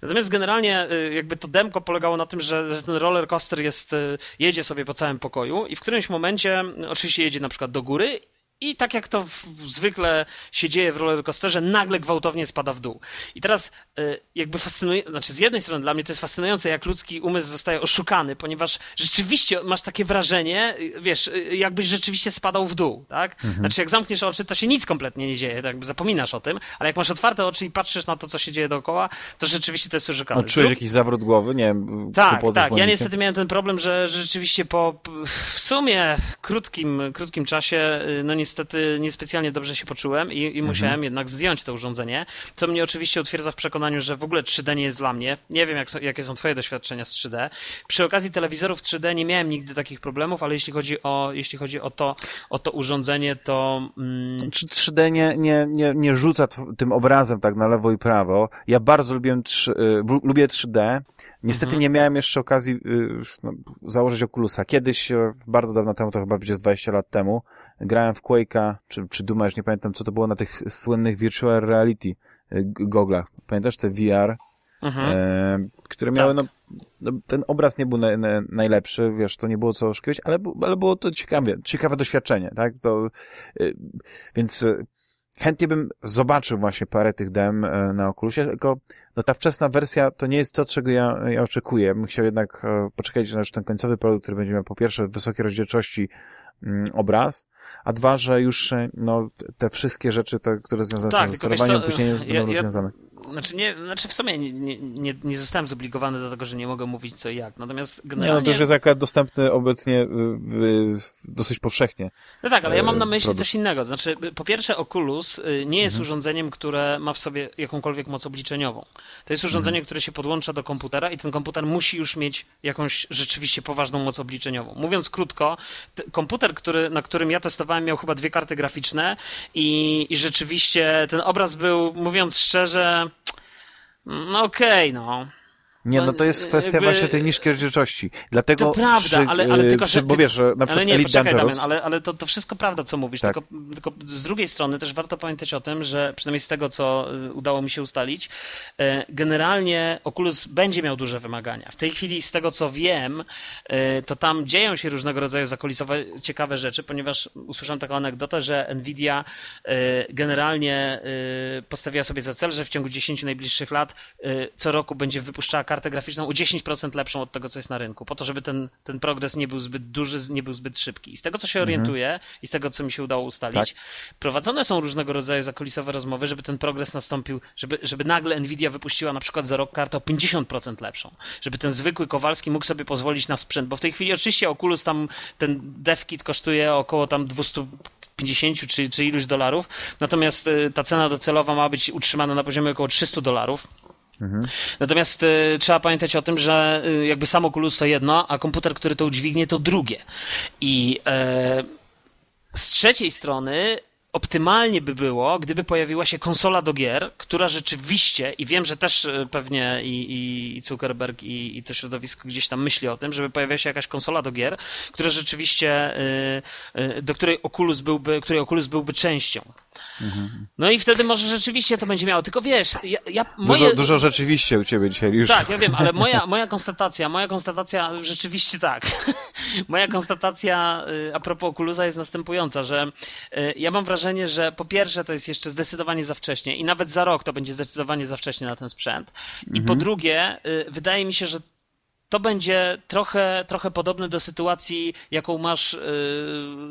B: Natomiast generalnie y, jakby to demko polegało na tym, że ten roller coaster jest, jedzie sobie po całym pokoju i w którymś momencie oczywiście jedzie na przykład do góry i tak jak to w, zwykle się dzieje w rollercoasterze, nagle gwałtownie spada w dół. I teraz y, jakby fascynuje, znaczy z jednej strony dla mnie to jest fascynujące, jak ludzki umysł zostaje oszukany, ponieważ rzeczywiście masz takie wrażenie, y, wiesz, y, jakbyś rzeczywiście spadał w dół, tak? Znaczy jak zamkniesz oczy, to się nic kompletnie nie dzieje, tak jakby zapominasz o tym, ale jak masz otwarte oczy i patrzysz na to, co się dzieje dookoła, to rzeczywiście to jest oszukane.
A: A czułeś jakiś zawrót głowy? Nie wiem,
B: Tak, tak. Ja niestety miałem ten problem, że rzeczywiście po w sumie krótkim, krótkim czasie, no niestety niespecjalnie dobrze się poczułem i, i
A: Mhm.
B: musiałem jednak zdjąć to urządzenie, co mnie oczywiście utwierdza w przekonaniu, że w ogóle 3D nie jest dla mnie. Nie wiem, jak są, jakie są twoje doświadczenia z 3D. Przy okazji telewizorów 3D nie miałem nigdy takich problemów, ale jeśli chodzi o, jeśli chodzi o to, o to urządzenie, to mm,
A: Czy 3D nie, nie, nie, nie rzuca tym obrazem tak na lewo i prawo? Ja bardzo y, bu- lubię 3D. Niestety
B: Mhm.
A: nie miałem jeszcze okazji y, no, założyć Oculusa. Kiedyś, y, bardzo dawno temu, to chyba będzie z 20 lat temu, grałem w Quake'a, czy, czy Duma, już nie pamiętam, co to było na tych słynnych virtual reality y, goglach. Pamiętasz te VR?
B: mhm.
A: e, które
B: Tak.
A: miały, no, no, ten obraz nie był na, na, najlepszy, wiesz, to nie było co oszukiwać, ale, ale było to ciekawe, ciekawe doświadczenie, tak, to, y, więc y, chętnie bym zobaczył właśnie parę tych dem e, na Oculusie, tylko no ta wczesna wersja to nie jest to, czego ja, ja oczekuję. Bym chciał jednak e, poczekać na ten końcowy produkt, który będzie miał po pierwsze wysokiej rozdzielczości obraz, a dwa, że już e, no, te- wszystkie rzeczy, te, które związane
B: Tak,
A: są
B: wiesz
A: sterowaniem, opóźnieniem
B: ja-
A: będą
B: ja-
A: rozwiązane.
B: Znaczy, nie, znaczy w sumie nie, nie, nie, nie zostałem zobligowany do tego, że nie mogę mówić co i jak. Natomiast
A: Nie,
B: generalnie...
A: no to już jest akurat dostępny obecnie y, y, dosyć powszechnie.
B: No tak, ale ja mam na
A: e,
B: myśli
A: produkt.
B: coś innego. Znaczy, po pierwsze, Oculus y, nie jest urządzeniem, które ma w sobie jakąkolwiek moc obliczeniową. To jest urządzenie, które się podłącza do komputera i ten komputer musi już mieć jakąś rzeczywiście poważną moc obliczeniową. Mówiąc krótko, komputer, który, na którym ja testowałem, miał chyba dwie karty graficzne i, i rzeczywiście ten obraz był, mówiąc szczerze, no okej, no.
A: Nie, no to jest kwestia
B: jakby-
A: właśnie tej niskiej rozdzielczości. Dlatego
B: To prawda,
A: przy,
B: ale- ale
A: y,
B: tylko,
A: przy,
B: że-
A: bo wiesz, że na przykład
B: Ale nie,
A: Elite
B: poczekaj
A: Dangerous,
B: Damian, ale, ale to, to wszystko prawda, co mówisz,
A: Tak.
B: tylko, tylko z drugiej strony też warto pamiętać o tym, że przynajmniej z tego, co y, udało mi się ustalić, y, generalnie Oculus będzie miał duże wymagania. W tej chwili, z tego co wiem, to tam dzieją się różnego rodzaju zakulisowe, ciekawe rzeczy, ponieważ usłyszałem taką anegdotę, że Nvidia generalnie postawiła sobie za cel, że w ciągu 10 najbliższych lat co roku będzie wypuszczała kartę graficzną o 10% lepszą od tego, co jest na rynku, po to, żeby ten, ten progres nie był zbyt duży, nie był zbyt szybki. I z tego, co się orientuję i z tego, co mi się udało ustalić, prowadzone są różnego rodzaju zakulisowe rozmowy, żeby ten progres nastąpił, żeby, żeby nagle Nvidia wypuściła na przykład za rok kartę o 50% lepszą, żeby ten zwykły Kowalski mógł sobie pozwolić na sprzęt, bo w tej chwili oczywiście Oculus tam, ten dev kit kosztuje około tam 200 50 czy, czy iluś dolarów, natomiast y, ta cena docelowa ma być utrzymana na poziomie około 300 dolarów. Natomiast y, trzeba pamiętać o tym, że y, jakby sam Oculus to jedno, a komputer, który to udźwignie, to drugie. I e, z trzeciej strony optymalnie by było, gdyby pojawiła się konsola do gier, która rzeczywiście, i wiem, że też e, pewnie i, i, i Zuckerberg, i, i to środowisko gdzieś tam myśli o tym, żeby pojawiła się jakaś konsola do gier, która rzeczywiście, y, y, do której Oculus byłby, której Oculus byłby częścią. No i wtedy może rzeczywiście to będzie miało. Tylko wiesz, ja, ja moje...
A: dużo, dużo rzeczywiście u ciebie dzisiaj już.
B: Tak, ja wiem, ale moja, moja konstatacja, moja konstatacja rzeczywiście tak. moja konstatacja y, a propos Oculusa jest następująca, że y, ja mam wrażenie, że po pierwsze to jest jeszcze zdecydowanie za wcześnie i nawet za rok to będzie zdecydowanie za wcześnie na ten sprzęt. I po drugie, y, wydaje mi się, że to będzie trochę, trochę podobne do sytuacji, jaką masz y,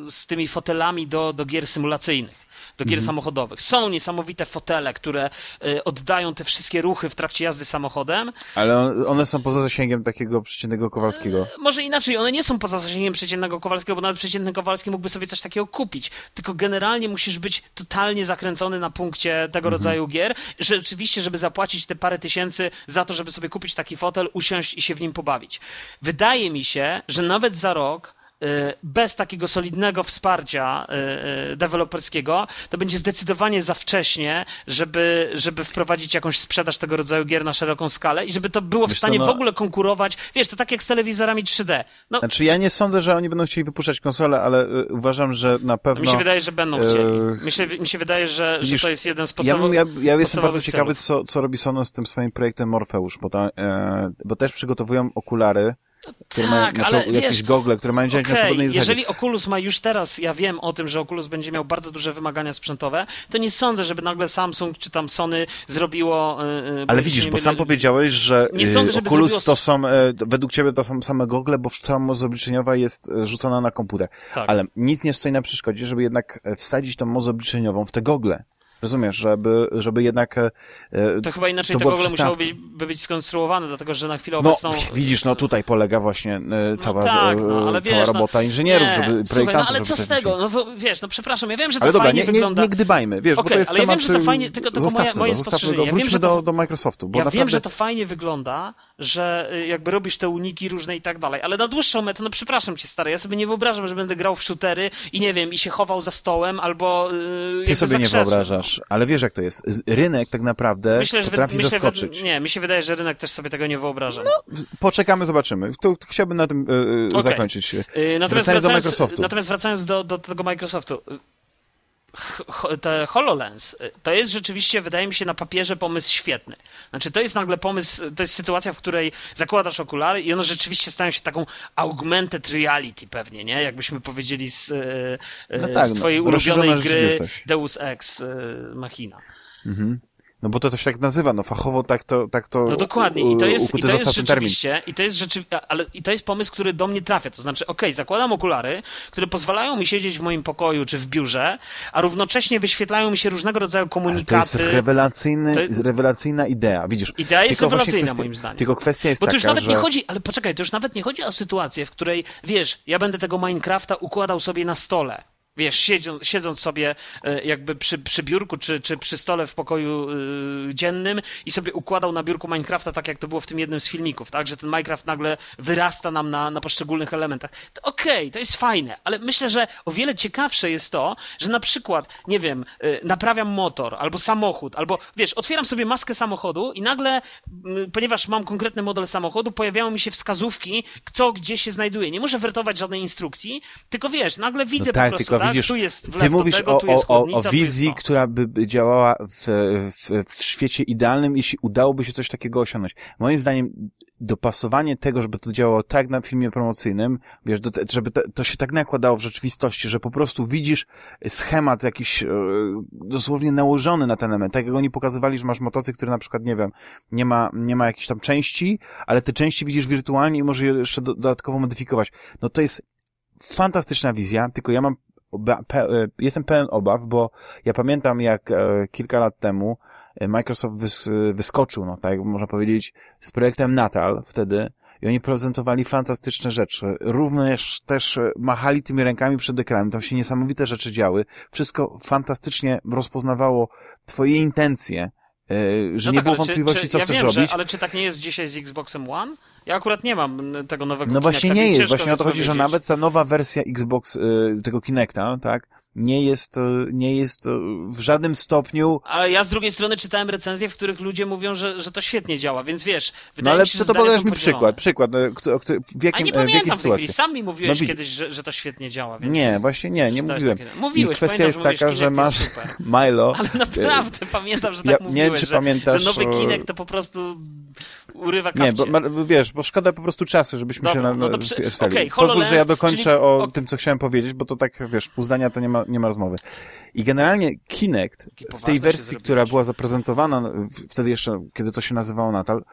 B: z tymi fotelami do, do gier symulacyjnych. Do gier samochodowych. Są niesamowite fotele, które y, oddają te wszystkie ruchy w trakcie jazdy samochodem.
A: Ale on- one są poza zasięgiem takiego przeciętnego Kowalskiego.
B: Może inaczej, one nie są poza zasięgiem przeciętnego Kowalskiego, bo nawet przeciętny Kowalski mógłby sobie coś takiego kupić. Tylko generalnie musisz być totalnie zakręcony na punkcie tego rodzaju gier. Rzeczywiście, żeby zapłacić te parę tysięcy za to, żeby sobie kupić taki fotel, usiąść i się w nim pobawić. Wydaje mi się, że nawet za rok bez takiego solidnego wsparcia y, y, deweloperskiego, to będzie zdecydowanie za wcześnie, żeby, żeby wprowadzić jakąś sprzedaż tego rodzaju gier na szeroką skalę i żeby to było w
A: Wiesz co,
B: stanie
A: no-
B: w ogóle konkurować. Wiesz, to tak jak z telewizorami 3D. No,
A: Znaczy ja nie sądzę, że oni będą chcieli wypuszczać konsolę, ale y, uważam, że na pewno...
B: mi się wydaje, że będą
A: e,
B: chcieli. Myślę, mi się wydaje, że, że to jest jeden z
A: Ja,
B: podstawowych
A: bym, ja, ja jestem bardzo ciekawy,
B: celów.
A: co, co robi Sony z tym swoim projektem Morpheus, bo, ta, e, bo też przygotowują okulary, które mają,
B: Tak,
A: znaczy,
B: ale
A: jakieś
B: wiesz,
A: gogle, które mają działać na
B: Okej,
A: podobnej zasadzie.
B: jeżeli Oculus ma już teraz, ja wiem o tym, że Oculus będzie miał bardzo duże wymagania sprzętowe, to nie sądzę, żeby nagle Samsung czy tam Sony zrobiło... yy, yy,
A: Ale widzisz, bo sam powiedziałeś, że
B: Nie sądzę, żeby
A: Oculus
B: zrobiło-
A: to są, e, według ciebie to są same gogle, bo cała moc obliczeniowa jest e, rzucona na komputer.
B: Tak.
A: Ale nic nie stoi na przeszkodzie, żeby jednak e, wsadzić tą moc obliczeniową w te gogle. Rozumiesz, żeby, żeby jednak... e, e,
B: To chyba inaczej
A: to była
B: ogóle musiało być, by być skonstruowane, dlatego że na chwilę
A: No,
B: obecną...
A: widzisz, no tutaj polega właśnie e, cała,
B: tak,
A: e,
B: no, ale
A: cała
B: wiesz, no,
A: robota inżynierów,
B: nie,
A: żeby
B: słuchaj,
A: projektantów,
B: no, ale co z
A: tak
B: tego? No w- wiesz, no przepraszam, ja wiem, że to
A: Ale dobra,
B: fajnie
A: nie, nie,
B: wygląda...
A: nie gdybajmy, wiesz, bo
B: Okej,
A: to jest
B: ale ja wiem,
A: temat...
B: że to fajnie- tylko- tylko
A: zostawmy
B: moje- moje
A: go, zostawmy go,
B: Ja wiem,
A: wróćmy
B: że to-
A: do, do Microsoftu, bo
B: ja
A: naprawdę...
B: wiem, że to fajnie wygląda, że y, jakby robisz te uniki różne i tak dalej, ale na dłuższą metę, no przepraszam cię stary, ja sobie nie wyobrażam, że będę grał w shootery i nie wiem, i się chował za stołem albo yy,
A: Ty sobie nie wyobrażasz, ale wiesz jak to jest. Rynek tak naprawdę
B: Myślę,
A: potrafi
B: myślę,
A: zaskoczyć.
B: Nie, mi się wydaje, że rynek też sobie tego nie wyobraża.
A: Poczekamy, zobaczymy. To, to chciałbym na tym e,
B: Okej.
A: zakończyć.
B: Yy, natomiast,
A: Wracając do
B: wracając,
A: Microsoftu.
B: natomiast wracając do, do tego Microsoftu. Y, Te HoloLens y, to jest rzeczywiście, wydaje mi się, na papierze pomysł świetny. Znaczy, to jest nagle pomysł, to jest sytuacja, w której zakładasz okulary i one rzeczywiście stają się taką augmented reality pewnie, nie? Jakbyśmy powiedzieli z, y, y,
A: No tak,
B: z
A: no,
B: twojej
A: rozszerzona
B: ulubionej gry. Deus Ex y, Machina.
A: No bo to, to się tak nazywa, no fachowo tak to tak to
B: No dokładnie. I to jest, i to jest
A: termin.
B: rzeczywiście, i to jest rzeczy, ale i to jest pomysł, który do mnie trafia. To znaczy, okej, zakładam okulary, które pozwalają mi siedzieć w moim pokoju czy w biurze, a równocześnie wyświetlają mi się różnego rodzaju
A: To jest
B: komunikaty.
A: rewelacyjny,
B: To-
A: rewelacyjna idea, widzisz.
B: Idea jest rewelacyjna,
A: kwestia,
B: moim zdaniem.
A: Tylko kwestia jest
B: Bo to
A: taka,
B: już nawet
A: że...
B: nie chodzi, ale poczekaj, to już nawet nie chodzi o sytuację, w której, wiesz, ja będę tego Minecrafta układał sobie na stole. Wiesz, siedząc, siedząc sobie e, jakby przy, przy biurku czy, czy przy stole w pokoju e, dziennym i sobie układał na biurku Minecrafta tak, jak to było w tym jednym z filmików, tak? Że ten Minecraft nagle wyrasta nam na, na poszczególnych elementach. Okej, to jest fajne, ale myślę, że o wiele ciekawsze jest to, że na przykład, nie wiem, e, naprawiam motor albo samochód, albo wiesz, otwieram sobie maskę samochodu i nagle, ponieważ mam konkretny model samochodu, pojawiają mi się wskazówki, co gdzie się znajduje. Nie muszę wertować żadnej instrukcji, tylko wiesz, nagle widzę
A: No
B: po
A: tak,
B: prostu,
A: tylko
B: tak,
A: widzisz,
B: tu jest
A: ty mówisz
B: tego,
A: o,
B: jest
A: o, o, o
B: jest
A: wizji,
B: to.
A: która by działała w, w, w świecie idealnym, jeśli udałoby się coś takiego osiągnąć. Moim zdaniem dopasowanie tego, żeby to działało tak na filmie promocyjnym, wiesz, do, żeby te, to się tak nakładało w rzeczywistości, że po prostu widzisz schemat jakiś e, dosłownie nałożony na ten element. Tak jak oni pokazywali, że masz motocykl, który na przykład, nie wiem, nie ma, nie ma jakichś tam części, ale te części widzisz wirtualnie i możesz je jeszcze do, dodatkowo modyfikować. No to jest fantastyczna wizja, tylko ja mam jestem pełen obaw, bo ja pamiętam jak e, kilka lat temu e, Microsoft wys, e, wyskoczył, no tak można powiedzieć, z projektem Natal wtedy i oni prezentowali fantastyczne rzeczy. Również też e, machali tymi rękami przed ekranem, tam się niesamowite rzeczy działy. Wszystko fantastycznie rozpoznawało twoje intencje, e, że
B: No
A: nie
B: tak,
A: było
B: ale czy-
A: wątpliwości,
B: czy,
A: co
B: ja
A: chcesz
B: wiem,
A: robić.
B: Że, ale czy tak nie jest dzisiaj z Xboxem One? Ja akurat nie mam tego nowego
A: No właśnie nie jest. Właśnie o to chodzi, że
B: powiedzieć.
A: nawet ta nowa wersja Xbox, y, tego Kinecta, tak, nie jest, y, nie jest y, w żadnym stopniu
B: Ale ja z drugiej strony czytałem recenzje, w których ludzie mówią, że, że to świetnie działa, więc wiesz,
A: no
B: wydaje
A: ale
B: mi się,
A: to, to podasz mi przykład, przykład, kto, kto, w
B: A
A: jakim,
B: nie
A: y, w jakiej
B: tej
A: sytuacji?
B: chwili, sam mi mówiłeś
A: No
B: kiedyś, że, że to świetnie działa, więc...
A: Nie, właśnie nie, nie mówiłem.
B: takie-
A: I
B: Mówiłeś,
A: kwestia
B: pamiętam,
A: jest
B: mówiłeś,
A: taka, że masz. Milo,
B: Ale naprawdę pamiętam, że
A: Ja
B: tak
A: nie
B: mówiłeś,
A: wiem, czy
B: że,
A: pamiętasz,
B: że nowy
A: e,
B: Kinect to po prostu urywa kapcie.
A: Nie, bo ma- wiesz, bo szkoda po prostu czasu, żebyśmy
B: Dobra,
A: się na,
B: no
A: na
B: to przy- okej,
A: Pozwól, że ja dokończę
B: czyli-
A: o tym, co chciałem powiedzieć, bo to tak, wiesz, pół zdania to nie ma, nie ma rozmowy. I generalnie Kinect w tej wersji, która była zaprezentowana w- wtedy jeszcze, kiedy to się nazywało Natal,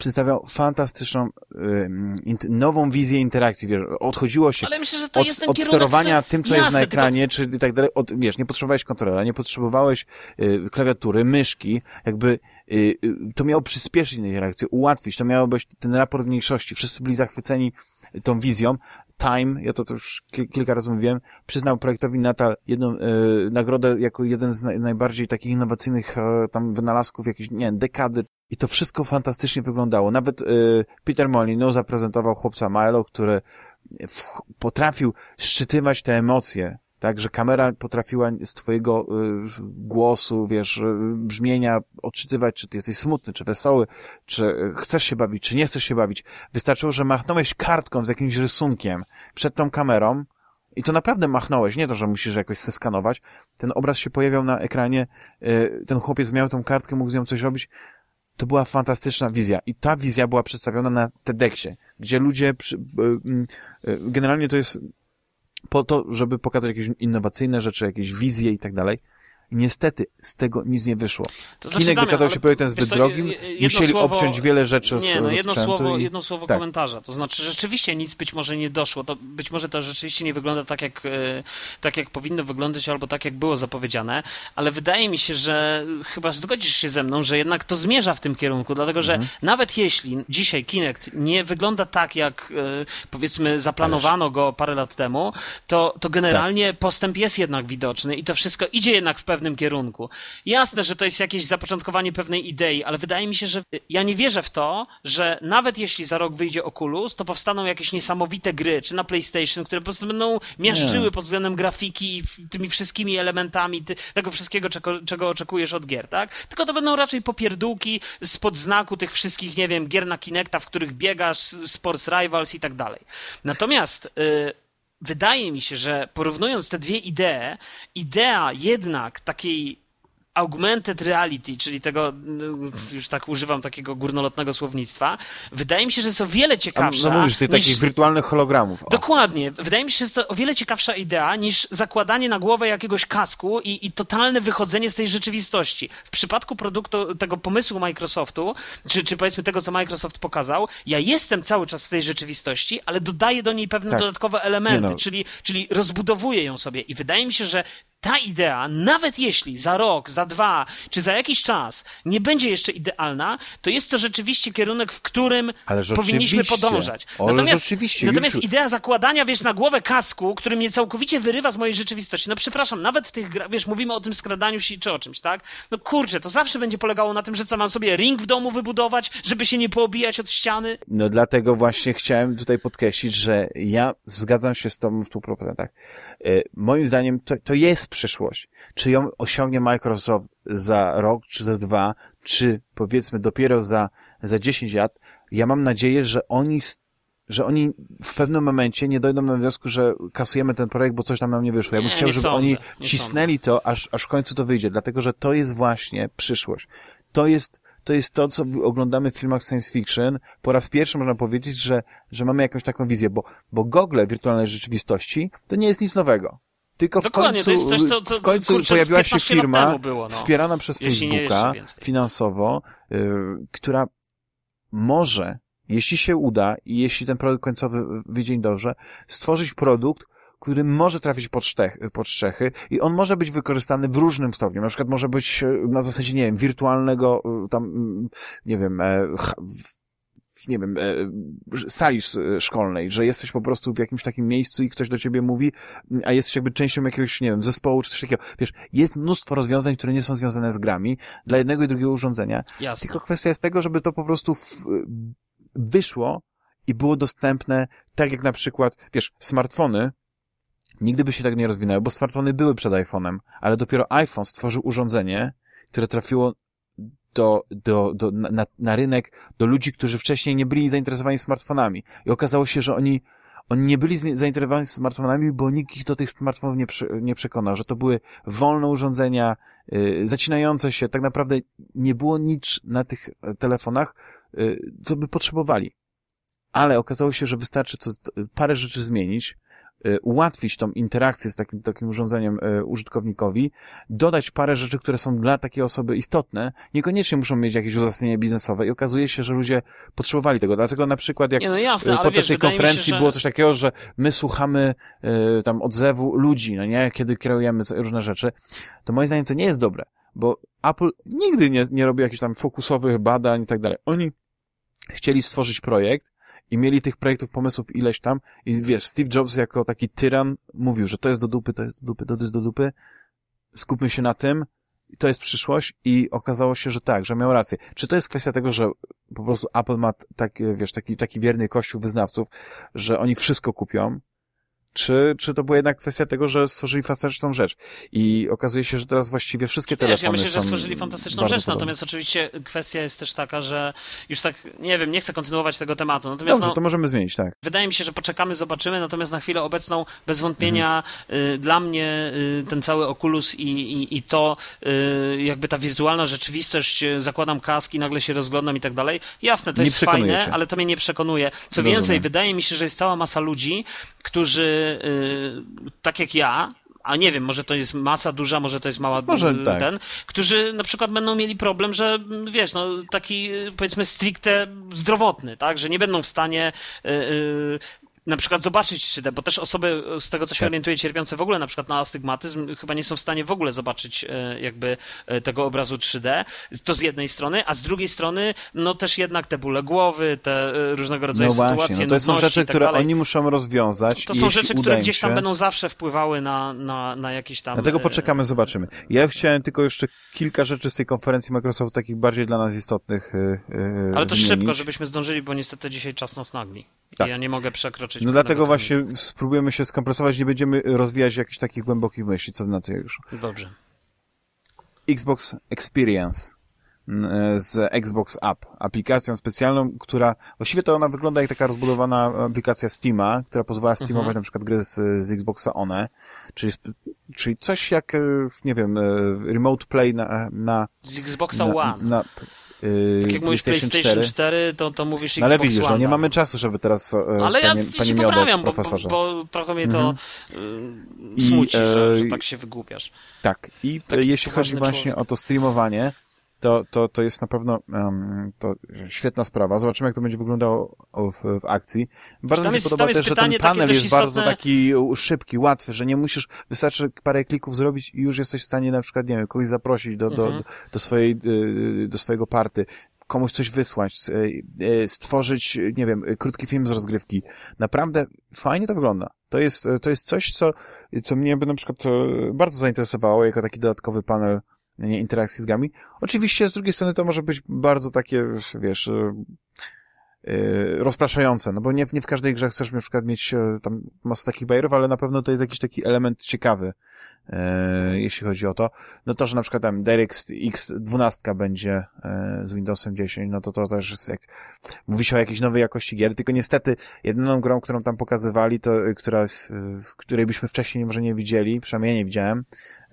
A: przedstawiał fantastyczną, y, nową wizję interakcji, wiesz, odchodziło się
B: myślę,
A: od,
B: jest
A: od sterowania tym, co jest
B: Jasne,
A: na
B: tylko-
A: ekranie, czy i tak dalej, od, wiesz, nie potrzebowałeś kontrolera, nie potrzebowałeś y, klawiatury, myszki, jakby y, y, to miało przyspieszyć interakcję, ułatwić, to miało być ten raport mniejszości, wszyscy byli zachwyceni tą wizją, Time, ja to, to już kil, kilka razy mówiłem, przyznał projektowi Natal jedną y, nagrodę jako jeden z naj, najbardziej takich innowacyjnych e, tam wynalazków jakiejś, nie wiem, dekady. I to wszystko fantastycznie wyglądało. Nawet y, Peter Molyneux zaprezentował chłopca Milo, który potrafił szczytywać te emocje, tak, że kamera potrafiła z twojego y, głosu, wiesz, y, brzmienia odczytywać, czy ty jesteś smutny, czy wesoły, czy y, chcesz się bawić, czy nie chcesz się bawić. Wystarczyło, że machnąłeś kartką z jakimś rysunkiem przed tą kamerą i to naprawdę machnąłeś, nie to, że musisz jakoś skanować. Ten obraz się pojawiał na ekranie, ten chłopiec miał tą kartkę, mógł z nią coś robić. To była fantastyczna wizja i ta wizja była przedstawiona na TEDxie, gdzie ludzie, przy, generalnie to jest po to, żeby pokazać jakieś innowacyjne rzeczy, jakieś wizje i tak dalej. I niestety z tego nic nie wyszło.
B: To znaczy,
A: Kinek
B: Damian,
A: wykazał się projektem zbyt
B: co,
A: drogim, musieli
B: słowo-
A: obciąć wiele rzeczy z,
B: Nie, no
A: ze
B: jedno
A: sprzętu
B: słowo,
A: i...
B: jedno słowo
A: tak.
B: komentarza. To znaczy, rzeczywiście nic być może nie doszło. To być może to rzeczywiście nie wygląda tak jak, e, tak, jak powinno wyglądać, albo tak, jak było zapowiedziane, ale wydaje mi się, że chyba zgodzisz się ze mną, że jednak to zmierza w tym kierunku, dlatego że
A: Mhm.
B: nawet jeśli dzisiaj Kinect nie wygląda tak, jak e, powiedzmy zaplanowano go parę lat temu, to, to generalnie postęp jest jednak widoczny i to wszystko idzie jednak w pewnym kierunku. Jasne, że to jest jakieś zapoczątkowanie pewnej idei, ale wydaje mi się, że ja nie wierzę w to, że nawet jeśli za rok wyjdzie Oculus, to powstaną jakieś niesamowite gry, czy na PlayStation, które po prostu będą miażdżyły
A: Nie.
B: pod względem grafiki i tymi wszystkimi elementami ty, tego wszystkiego, czego, czego oczekujesz od gier, tak? Tylko to będą raczej popierdółki spod znaku tych wszystkich, nie wiem, gier na Kinecta, w których biegasz, Sports Rivals i tak dalej. Natomiast... y, wydaje mi się, że porównując te dwie idee, idea jednak takiej augmented reality, czyli tego, mm, już tak używam takiego górnolotnego słownictwa, wydaje mi się, że jest o wiele
A: A,
B: ciekawsza
A: no mówisz, tych
B: niż...
A: takich wirtualnych hologramów. O.
B: Dokładnie. Wydaje mi się, że jest to o wiele ciekawsza idea niż zakładanie na głowę jakiegoś kasku i, i totalne wychodzenie z tej rzeczywistości. W przypadku produktu, tego pomysłu Microsoftu, czy, czy powiedzmy tego, co Microsoft pokazał, ja jestem cały czas w tej rzeczywistości, ale dodaję do niej pewne
A: Tak.
B: dodatkowe elementy,
A: no.
B: czyli, czyli rozbudowuję ją sobie. I wydaje mi się, że ta idea, nawet jeśli za rok, za dwa, czy za jakiś czas nie będzie jeszcze idealna, to jest to rzeczywiście kierunek, w którym powinniśmy podążać.
A: Ale
B: natomiast natomiast
A: już-
B: idea zakładania, wiesz, na głowę kasku, który mnie całkowicie wyrywa z mojej rzeczywistości. No przepraszam, nawet w tych grach, wiesz, mówimy o tym skradaniu się czy o czymś, tak? No kurczę, to zawsze będzie polegało na tym, że co, mam sobie ring w domu wybudować, żeby się nie poobijać od ściany?
A: No dlatego właśnie chciałem tutaj podkreślić, że ja zgadzam się z tobą w 100%. E, Moim zdaniem to, to jest przyszłość. Czy ją osiągnie Microsoft za rok, czy za dwa, czy powiedzmy dopiero za, za 10 lat, ja mam nadzieję, że oni, że oni w pewnym momencie nie dojdą do wniosku, że kasujemy ten projekt, bo coś tam nam nie wyszło. Ja bym
B: Nie,
A: chciał,
B: nie
A: żeby
B: sądzę,
A: oni cisnęli to, aż, aż w końcu to wyjdzie, dlatego że to jest właśnie przyszłość. To jest, to jest to, co oglądamy w filmach science fiction. Po raz pierwszy można powiedzieć, że, że mamy jakąś taką wizję, bo, bo gogle wirtualnej rzeczywistości to nie jest nic nowego. Tylko w
B: Dokładnie, to
A: końcu,
B: jest coś, co- co-
A: w końcu
B: kurczę,
A: pojawiła się
B: 15 lat
A: firma
B: było, no.
A: wspierana przez
B: Jeśli
A: Facebooka finansowo, y, która może, jeśli się uda i jeśli ten produkt końcowy wyjdzie dobrze, stworzyć produkt, który może trafić pod, sztech, pod strzechy i on może być wykorzystany w różnym stopniu. Na przykład może być e, na zasadzie, nie wiem, wirtualnego e, tam, mm, nie wiem, e, nie wiem, e, sali s- szkolnej, że jesteś po prostu w jakimś takim miejscu i ktoś do ciebie mówi, a jesteś jakby częścią jakiegoś, nie wiem, zespołu czy coś takiego. Wiesz, jest mnóstwo rozwiązań, które nie są związane z grami dla jednego i drugiego urządzenia,
B: Jasne.
A: tylko kwestia jest tego, żeby to po prostu w, wyszło i było dostępne, tak jak na przykład, wiesz, smartfony nigdy by się tak nie rozwinęły, bo smartfony były przed iPhone'em, ale dopiero iPhone stworzył urządzenie, które trafiło do, do, do, na, na rynek do ludzi, którzy wcześniej nie byli zainteresowani smartfonami. I okazało się, że oni, oni nie byli zainteresowani smartfonami, bo nikt ich do tych smartfonów nie, nie przekonał, że to były wolne urządzenia, yy, zacinające się. Tak naprawdę nie było nic na tych e, telefonach, yy, co by potrzebowali. Ale okazało się, że wystarczy co, parę rzeczy zmienić, ułatwić tą interakcję z takim, takim urządzeniem y, użytkownikowi, dodać parę rzeczy, które są dla takiej osoby istotne, niekoniecznie muszą mieć jakieś uzasadnienie biznesowe i okazuje się, że ludzie potrzebowali tego. Dlatego na przykład jak
B: no jasne,
A: y, podczas
B: wiesz,
A: tej
B: mi się,
A: konferencji
B: że-
A: było coś takiego, że my słuchamy y, tam odzewu ludzi, no nie, kiedy kierujemy co- różne rzeczy, to moim zdaniem to nie jest dobre, bo Apple nigdy nie, nie robi jakichś tam fokusowych badań i tak dalej. Oni chcieli stworzyć projekt i mieli tych projektów, pomysłów ileś tam i wiesz, Steve Jobs jako taki tyran mówił, że to jest do dupy, to jest do dupy, to jest do dupy, skupmy się na tym, to jest przyszłość i okazało się, że tak, że miał rację. Czy to jest kwestia tego, że po prostu Apple ma tak, wiesz, taki, taki wierny kościół wyznawców, że oni wszystko kupią, czy, czy to była jednak kwestia tego, że stworzyli fantastyczną rzecz? I okazuje się, że teraz właściwie wszystkie
B: Wiesz,
A: telefony
B: ja myślę, że stworzyli fantastyczną rzecz,
A: podobne.
B: natomiast oczywiście kwestia jest też taka, że już tak, nie wiem, nie chcę kontynuować tego tematu, natomiast
A: Dobrze,
B: no,
A: to możemy zmienić, tak.
B: Wydaje mi się, że poczekamy, zobaczymy, natomiast na chwilę obecną bez wątpienia
A: Mhm.
B: y, dla mnie y, ten cały Oculus i, i, i to y, jakby ta wirtualna rzeczywistość, y, zakładam kask i nagle się rozglądam i tak dalej. Jasne, to
A: Nie
B: jest fajne,
A: cię.
B: ale to mnie nie przekonuje. Co
A: Rozumiem.
B: więcej, wydaje mi się, że jest cała masa ludzi, którzy tak jak ja, a nie wiem, może to jest masa duża, może to jest mała
A: Może
B: y,
A: tak.
B: ten, którzy na przykład będą mieli problem, że mm, wiesz, no taki y, powiedzmy stricte zdrowotny, tak, że nie będą w stanie y, y, na przykład zobaczyć 3D, bo też osoby z tego, co się
A: Tak.
B: orientuję, cierpiące w ogóle na przykład na astygmatyzm, chyba nie są w stanie w ogóle zobaczyć e, jakby e, tego obrazu 3D. To z jednej strony, a z drugiej strony, no też jednak te bóle głowy, te e, różnego rodzaju
A: No właśnie,
B: sytuacje,
A: no to są rzeczy,
B: tak
A: które
B: dalej.
A: oni muszą rozwiązać.
B: To są rzeczy, które gdzieś tam
A: się-
B: będą zawsze wpływały na, na, na jakieś tam...
A: Dlatego
B: e,
A: poczekamy, zobaczymy. Ja chciałem tylko jeszcze kilka rzeczy z tej konferencji Microsoftu, takich bardziej dla nas istotnych yy,
B: Ale to
A: wymienić.
B: szybko, żebyśmy zdążyli, bo niestety dzisiaj czas nas nagli.
A: Tak.
B: I ja nie mogę przekroczyć.
A: No dlatego właśnie spróbujemy się skompresować, nie będziemy rozwijać jakichś takich głębokich myśli, co na to już.
B: Dobrze.
A: Xbox Experience mm, z Xbox App, aplikacją specjalną, która, właściwie to ona wygląda jak taka rozbudowana aplikacja Steama, która pozwala streamować
B: Mhm.
A: na przykład gry z, z Xboxa One, czyli, czyli coś jak, e, nie wiem, e, Remote Play na, na,
B: Z Xboxa
A: na,
B: One.
A: na
B: tak jak mówisz PlayStation 4, to, to mówisz
A: No ale
B: Xbox
A: widzisz,
B: One.
A: no nie mamy czasu, żeby teraz, e,
B: Ale ja
A: panie,
B: ci
A: panie Miodek,
B: poprawiam, bo, bo,
A: profesorze.
B: bo trochę mnie to
A: Mhm.
B: y,
A: I,
B: smuci, że,
A: e,
B: że tak się wygłupiasz.
A: Tak. I
B: Taki
A: jeśli chodzi właśnie
B: człowiek.
A: o to streamowanie, to, to, to jest na pewno um, to świetna sprawa. Zobaczymy, jak to będzie wyglądało w, w akcji. Bardzo mi się
B: jest-
A: podoba też, że ten panel jest
B: dość
A: bardzo
B: istotne.
A: taki szybki, łatwy, że nie musisz, wystarczy parę klików zrobić i już jesteś w stanie na przykład, nie wiem, kogoś zaprosić do, do,
B: Mhm.
A: do, swojej, y, do swojego party, komuś coś wysłać, y, y, stworzyć, y, nie wiem, y, krótki film z rozgrywki. Naprawdę fajnie to wygląda. To jest, y, to jest coś, co, co mnie by na przykład e, bardzo zainteresowało jako taki dodatkowy panel interakcji z grami. Oczywiście z drugiej strony to może być bardzo takie, wiesz, e, rozpraszające, no bo nie, nie w każdej grze chcesz na przykład mieć e, tam masę takich bajerów, ale na pewno to jest jakiś taki element ciekawy, e, jeśli chodzi o to. No to, że na przykład tam DirectX 12 będzie e, z Windowsem 10, no to to też jest jak, mówi się o jakiejś nowej jakości gier, tylko niestety jedyną grą, którą tam pokazywali, to, e, która, w, której byśmy wcześniej może nie widzieli, przynajmniej ja nie widziałem,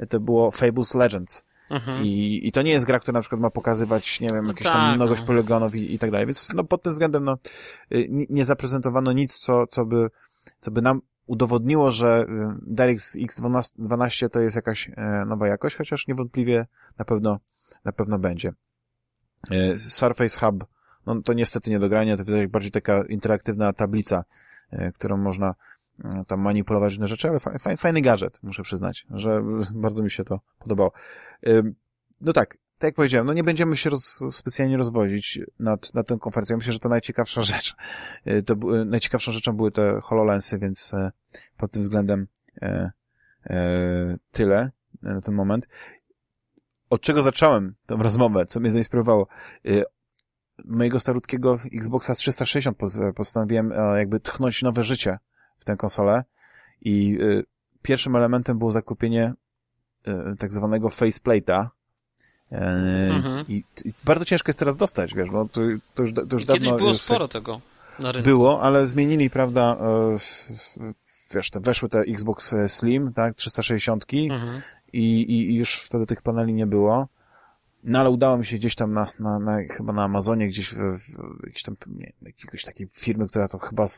A: to było Fables Legends.
B: Mhm.
A: I, I to nie jest gra, która na przykład ma pokazywać, nie wiem,
B: No
A: jakieś
B: tak,
A: tam mnogość
B: no.
A: poligonów i, i tak dalej. Więc no pod tym względem no y, nie, zaprezentowano nic, co, co by, co by nam udowodniło, że y, DirectX 12, 12 to jest jakaś e, nowa jakość, chociaż niewątpliwie na pewno, na pewno będzie. E, Surface Hub, no to niestety nie do grania, to jest bardziej taka interaktywna tablica, e, którą można tam manipulować różne rzeczy, ale fa- fa- fajny gadżet, muszę przyznać, że bardzo mi się to podobało. No tak, tak jak powiedziałem, no nie będziemy się roz, specjalnie rozwozić nad, nad tę konferencją. Myślę, że to najciekawsza rzecz. Y, To, najciekawszą rzeczą były te HoloLensy, więc e, pod tym względem e, e, tyle na ten moment. Od czego zacząłem tę rozmowę, co mnie zainspirowało? Mojego starutkiego Xboxa 360 pos- postanowiłem e, jakby tchnąć nowe życie tę konsolę i y, pierwszym elementem było zakupienie e, tak zwanego faceplate'a. E,
B: Mhm.
A: i, I bardzo ciężko jest teraz dostać, wiesz, bo to, to już, to już
B: Kiedyś
A: dawno
B: było
A: jest-
B: sporo tego na rynku.
A: było, ale zmienili, prawda, e, wiesz, te, weszły te Xbox Slim, tak, 360
B: Mhm.
A: i, i, i już wtedy tych paneli nie było. No ale udało mi się gdzieś tam na, na, na chyba na Amazonie, gdzieś w, w jakiejś tam, nie, jakiegoś takiej firmy, która to chyba z,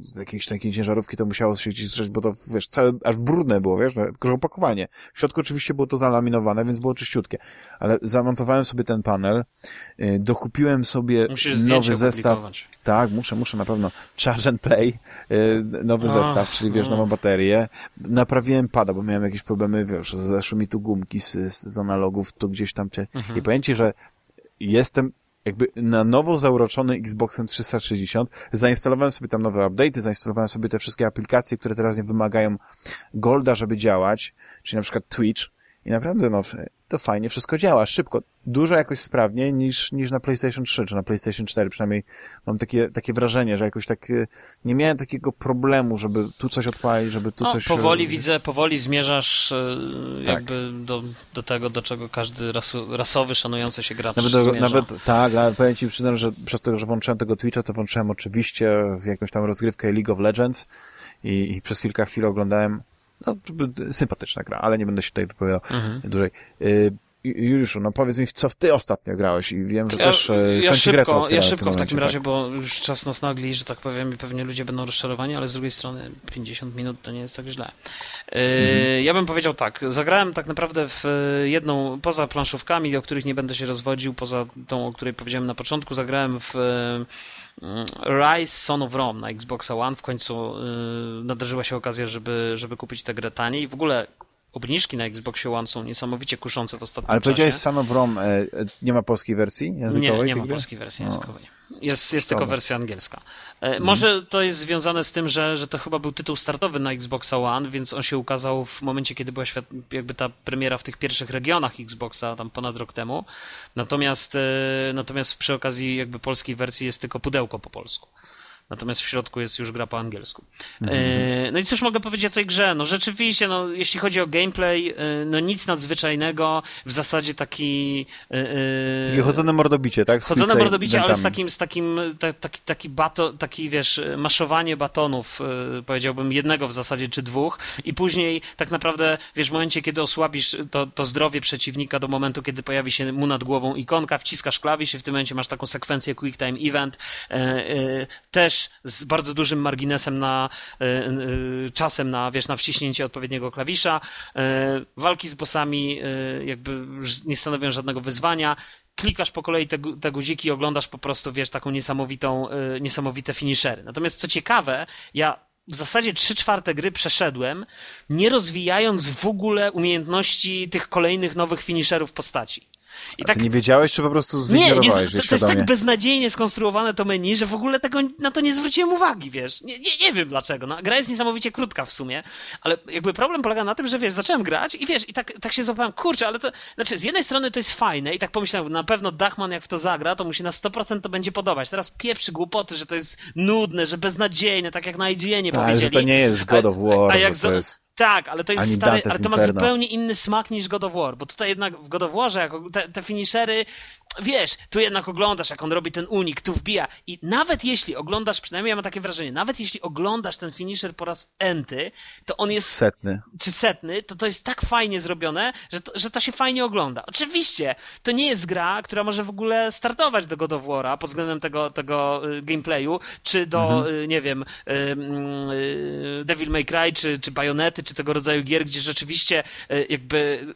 A: z jakiejś takiej ciężarówki to musiało się gdzieś zrzeć, bo to, wiesz, całe, aż brudne było, wiesz, no, tylko opakowanie. W środku oczywiście było to zalaminowane, więc było czyściutkie. Ale zamontowałem sobie ten panel, y, dokupiłem sobie
B: Musisz
A: nowy zestaw. Tak, muszę, muszę na pewno. Charge and Play, y, nowy
B: A,
A: zestaw, czyli wiesz,
B: no.
A: nową baterię. Naprawiłem pada, bo miałem jakieś problemy, wiesz, zeszły mi tu gumki z, z, z analogów, tu gdzieś tam cię...
B: Mhm.
A: I powiem ci, że jestem jakby na nowo zauroczony Xboxem 360. Zainstalowałem sobie tam nowe update'y, zainstalowałem sobie te wszystkie aplikacje, które teraz nie wymagają Golda, żeby działać, czyli na przykład Twitch. I naprawdę, no, to fajnie wszystko działa, szybko. Dużo jakoś sprawniej niż, niż na PlayStation 3 czy na PlayStation 4. Przynajmniej mam takie, takie wrażenie, że jakoś tak y, nie miałem takiego problemu, żeby tu coś odpalić, żeby tu
B: No,
A: coś...
B: powoli
A: e,
B: widzę, powoli zmierzasz e,
A: Tak.
B: jakby do, do tego, do czego każdy rasu, rasowy, szanujący się gracz
A: Nawet, do, nawet tak, ale powiem ci, przyznam, że przez to, że włączyłem tego Twitcha, to włączyłem oczywiście jakąś tam rozgrywkę League of Legends i, i przez chwilkę chwilę oglądałem, no, sympatyczna gra, ale nie będę się tutaj wypowiadał
B: Mhm.
A: dłużej. Y, Juliuszu, no powiedz mi, w co w ty ostatnio grałeś i wiem, że
B: Ja,
A: też e,
B: ja szybko, ja szybko w,
A: tym
B: takim
A: momencie,
B: razie, bo już czas nas nagli, że tak powiem, i pewnie ludzie będą rozczarowani, ale z drugiej strony 50 minut to nie jest tak źle. Yy,
A: Mhm.
B: Ja bym powiedział tak, zagrałem tak naprawdę w jedną, poza planszówkami, o których nie będę się rozwodził, poza tą, o której powiedziałem na początku, zagrałem w Rise Son of Rome na Xboxa One. W końcu e, nadarzyła się okazja, żeby, żeby kupić tę grę taniej. W ogóle obniżki na Xboxie One są niesamowicie kuszące w ostatnim
A: Ale
B: czasie.
A: powiedziałeś Son of Rome, e, nie ma polskiej wersji językowej?
B: Nie, nie ma
A: gry?
B: polskiej wersji
A: No.
B: językowej. Jest, jest
A: Szkoda.
B: tylko wersja angielska. E,
A: Mhm.
B: Może to jest związane z tym, że, że to chyba był tytuł startowy na Xboxa One, więc on się ukazał w momencie, kiedy była świat, jakby ta premiera w tych pierwszych regionach Xboxa, tam ponad rok temu. Natomiast, e, natomiast przy okazji jakby polskiej wersji jest tylko pudełko po polsku. Natomiast w środku jest już gra po angielsku. E, no i cóż mogę powiedzieć o tej grze? No rzeczywiście, no, jeśli chodzi o gameplay, e, no nic nadzwyczajnego. W zasadzie taki...
A: I chodzone mordobicie, tak? Z
B: Chodzone mordobicie, ale z takim, z takim ta, taki, taki, bato, taki, wiesz, maszowanie batonów, yy, powiedziałbym jednego w zasadzie, czy dwóch i później tak naprawdę, wiesz, w momencie, kiedy osłabisz to, to zdrowie przeciwnika do momentu, kiedy pojawi się mu nad głową ikonka, wciskasz klawisz i w tym momencie masz taką sekwencję Quick Time Event, yy, yy, z bardzo dużym marginesem na, yy, yy, czasem na, wiesz, na wciśnięcie odpowiedniego klawisza. Yy, walki z bossami jakby nie stanowią żadnego wyzwania klikasz po kolei te, te guziki i oglądasz po prostu, wiesz, taką niesamowitą, niesamowite finishery. Natomiast co ciekawe, ja w zasadzie trzy czwarte gry przeszedłem, nie rozwijając w ogóle umiejętności tych kolejnych nowych finisherów postaci. I
A: A ty nie wiedziałeś, czy po prostu
B: tak- nie, nie,
A: zignorowałeś
B: to, to jest tak beznadziejnie skonstruowane to menu, że w ogóle tego, na to nie zwróciłem uwagi, wiesz. Nie, nie, nie wiem dlaczego. No, gra jest niesamowicie krótka w sumie, ale jakby problem polega na tym, że wiesz, zacząłem grać i wiesz, i tak, tak się złapałem, kurczę, ale to, znaczy z jednej strony to jest fajne i tak pomyślałem, na pewno Dachman jak w to zagra, to mu się na 100% to będzie podobać. Teraz pieprzy głupoty, że to jest nudne, że beznadziejne, tak jak na IGN-ie
A: Ale
B: powiedzieli.
A: że to nie jest God of War,
B: a jak
A: że
B: za-
A: to jest...
B: Tak, ale to jest stary, ale to ma
A: Inferno.
B: zupełnie inny smak niż God of War, bo tutaj jednak w God of Warze jako te, te finishery, wiesz, tu jednak oglądasz, jak on robi ten unik, tu wbija i nawet jeśli oglądasz, przynajmniej ja mam takie wrażenie, nawet jeśli oglądasz ten finisher po raz enty, to on jest
A: Setny.
B: czy setny, to to jest tak fajnie zrobione, że to, że to się fajnie ogląda. Oczywiście, to nie jest gra, która może w ogóle startować do God of War'a pod względem tego, tego y, gameplayu, czy do, y, nie wiem, y, mm, Devil May Cry, czy, czy Bajonety, czy tego rodzaju gier, gdzie rzeczywiście y, jakby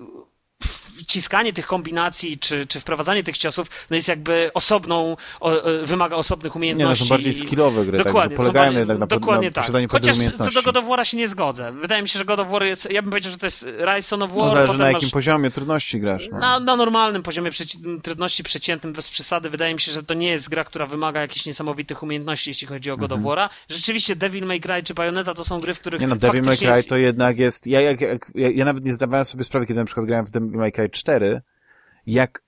B: wciskanie tych kombinacji, czy, czy wprowadzanie tych ciosów, no jest jakby osobną, o, e, wymaga osobnych
A: Nie,
B: umiejętności.
A: no są bardziej skillowe gry,
B: Dokładnie,
A: także polegają jednak na,
B: dokładnie
A: na
B: tak.
A: posiadaniu pewnych
B: Chociaż co do God of War'a się nie zgodzę. Wydaje mi się, że God of War jest, ja bym powiedział, że to jest Rise of War,
A: No zależy na jakim
B: masz...
A: poziomie trudności grasz. No.
B: Na, na normalnym poziomie przeci- trudności przeciętnym, bez przesady, wydaje mi się, że to nie jest gra, która wymaga jakichś niesamowitych umiejętności, jeśli chodzi o God of War'a. Rzeczywiście Devil May Cry czy Bayonetta to są gry, w których
A: Mhm. Nie no, Devil May Cry
B: jest...
A: to jednak jest... Ja, jak, ja, ja nawet nie zdawałem sobie sprawy, kiedy na przykład grałem w Devil May Cry 4, jak,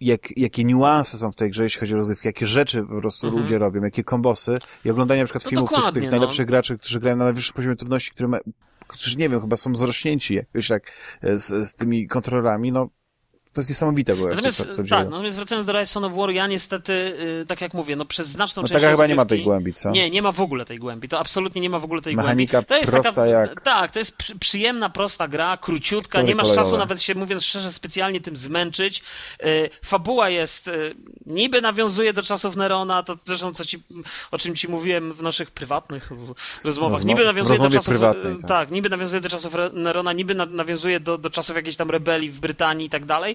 A: jak, jakie niuanse są w tej grze, jeśli chodzi o rozgrywkę, jakie rzeczy po prostu
B: Mhm.
A: ludzie robią, jakie kombosy i oglądanie na przykład
B: No
A: filmów tych, tych
B: no.
A: najlepszych graczy, którzy grają na najwyższym poziomie trudności, które ma, którzy nie wiem, chyba są zrośnięci jakoś tak e, z, z tymi kontrolerami, no to jest niesamowite było,
B: Natomiast,
A: co, co
B: tak,
A: dzieje.
B: natomiast wracając do Rise of War, ja niestety, y, tak jak mówię, no przez znaczną
A: No
B: część
A: taka chyba nie ma tej głębi, co?
B: Nie, nie ma w ogóle tej głębi. To absolutnie nie ma w ogóle tej
A: Mechanika
B: głębi. To jest
A: prosta
B: taka,
A: jak-
B: Tak, to jest przy, przyjemna, prosta gra, króciutka, nie masz
A: kolejowe.
B: czasu nawet się, mówiąc szczerze, specjalnie tym zmęczyć. Y, fabuła jest, y, niby nawiązuje do czasów Nerona, to zresztą co ci, o czym ci mówiłem w naszych prywatnych rozmowach.
A: Rozmo-
B: niby nawiązuje do czasów,
A: prywatnej, tak.
B: tak, niby nawiązuje do czasów Nerona, niby na, nawiązuje do, do czasów jakiejś tam rebelii w Brytanii i tak dalej.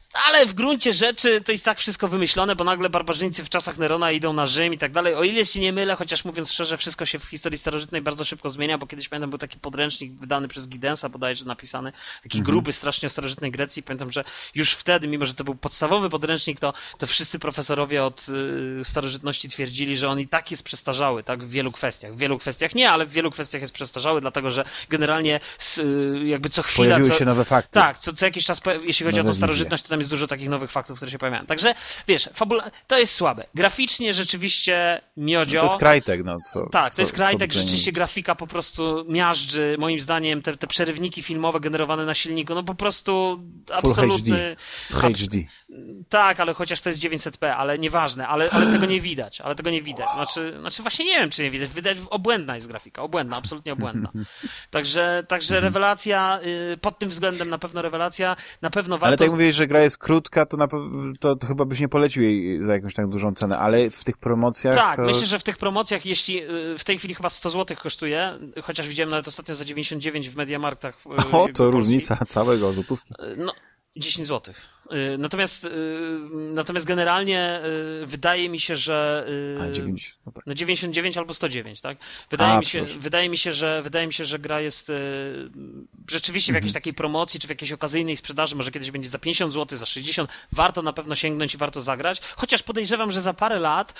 B: Ale w gruncie rzeczy to jest tak wszystko wymyślone, bo nagle barbarzyńcy w czasach Nerona idą na Rzym i tak dalej. O ile się nie mylę, chociaż mówiąc szczerze, wszystko się w historii starożytnej bardzo szybko zmienia, bo kiedyś pamiętam był taki podręcznik wydany przez Gidensa bodajże napisany, taki
A: Mhm.
B: gruby strasznie o starożytnej Grecji. Pamiętam, że już wtedy, mimo że to był podstawowy podręcznik, to, to wszyscy profesorowie od y, starożytności twierdzili, że on i tak jest przestarzały, tak, w wielu kwestiach. W wielu kwestiach nie, ale w wielu kwestiach jest przestarzały, dlatego że generalnie y, jakby co chwila...
A: Pojawiły
B: co,
A: się nowe fakty.
B: tak, co, co jakiś czas, jeśli chodzi
A: Nowe
B: o tą starożytność, to tam jest dużo takich nowych faktów, które się pojawiają. Także, wiesz, fabula, to jest słabe. Graficznie rzeczywiście miodzio.
A: No to jest Krajtek, no co.
B: Tak,
A: co,
B: to jest
A: co
B: Krajtek,
A: to nie
B: rzeczywiście grafika po prostu miażdży, moim zdaniem, te, te przerywniki filmowe generowane na silniku, no po prostu
A: Full
B: absolutny...
A: HD. HD.
B: tak, ale chociaż to jest 900p, ale nieważne, ale, ale tego nie widać, ale tego nie widać. Znaczy, znaczy właśnie nie wiem, czy nie widać. Widać, obłędna jest grafika, obłędna, absolutnie obłędna. Także, także rewelacja, y, pod tym względem na pewno rewelacja, na pewno warto...
A: Ale tak mówiłeś, że gra jest krótka, to, na, to, to chyba byś nie polecił jej za jakąś tak dużą cenę, ale w tych promocjach...
B: Tak,
A: e,
B: myślę, że w tych promocjach, jeśli y, w tej chwili chyba 100 zł kosztuje, chociaż widziałem nawet ostatnio za 99 w Mediamarktach.
A: O,
B: jakby
A: to różnica całego złotówki.
B: No, 10 zł. Natomiast, y, natomiast generalnie y, wydaje mi się, że. y,
A: A, 90. No tak.
B: No 99 albo 109, tak? Wydaje,
A: A,
B: mi, się, wydaje, mi się, że, wydaje mi się, że gra jest rzeczywiście w
A: Mhm.
B: jakiejś takiej promocji, czy w jakiejś okazyjnej sprzedaży, może kiedyś będzie za 50 zł, za 60, warto na pewno sięgnąć i warto zagrać, chociaż podejrzewam, że za parę lat,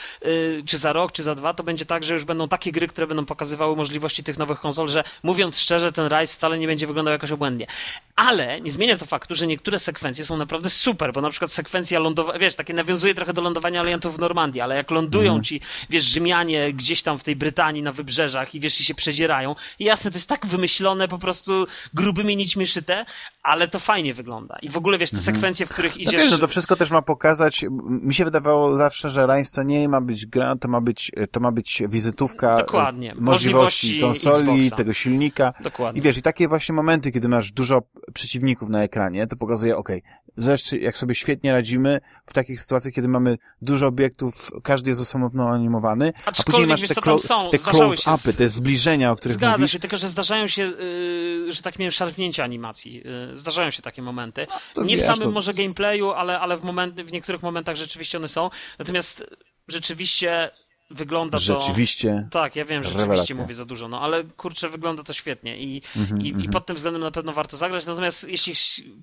B: czy za rok, czy za dwa, to będzie tak, że już będą takie gry, które będą pokazywały możliwości tych nowych konsol, że mówiąc szczerze, ten Rise wcale nie będzie wyglądał jakoś obłędnie. Ale nie zmienia to faktu, że niektóre sekwencje są naprawdę super, bo na przykład sekwencja lądowania, wiesz, takie nawiązuje trochę do lądowania aliantów w Normandii, ale jak lądują ci, wiesz, Rzymianie gdzieś tam w tej Brytanii na wybrzeżach i wiesz, i się przedzierają. I jasne, to jest tak wymyślone, po prostu grubymi nićmi szyte, ale to fajnie wygląda. I w ogóle, wiesz, te sekwencje, w których
A: No
B: idziesz...
A: no to wszystko też ma pokazać, mi się wydawało zawsze, że Reigns to nie ma być gra, to ma być, to ma być wizytówka
B: Dokładnie.
A: e, możliwości
B: Możliwości
A: konsoli,
B: Xboxa.
A: tego silnika.
B: Dokładnie.
A: I wiesz, i takie właśnie momenty, kiedy masz dużo przeciwników na ekranie, to pokazuje, okej, zobacz, jak sobie świetnie radzimy w takich sytuacjach, kiedy mamy dużo obiektów, każdy jest osobno animowany, a później masz te, clo-
B: są,
A: te close-upy, te zbliżenia, o których
B: Zgadza
A: mówisz.
B: się, tylko że zdarzają się, yy, że tak powiem, szarpnięcia animacji. Yy, zdarzają się takie momenty.
A: No,
B: nie w
A: wiesz,
B: samym
A: to-
B: może gameplayu, ale, ale w, moment, w niektórych momentach rzeczywiście one są. Natomiast rzeczywiście wygląda to...
A: Rzeczywiście.
B: Tak, ja wiem, rzeczywiście
A: Rewelacja.
B: mówię za dużo, no ale kurczę, wygląda to świetnie i,
A: Mhm,
B: i, i pod tym względem na pewno warto zagrać. Natomiast jeśli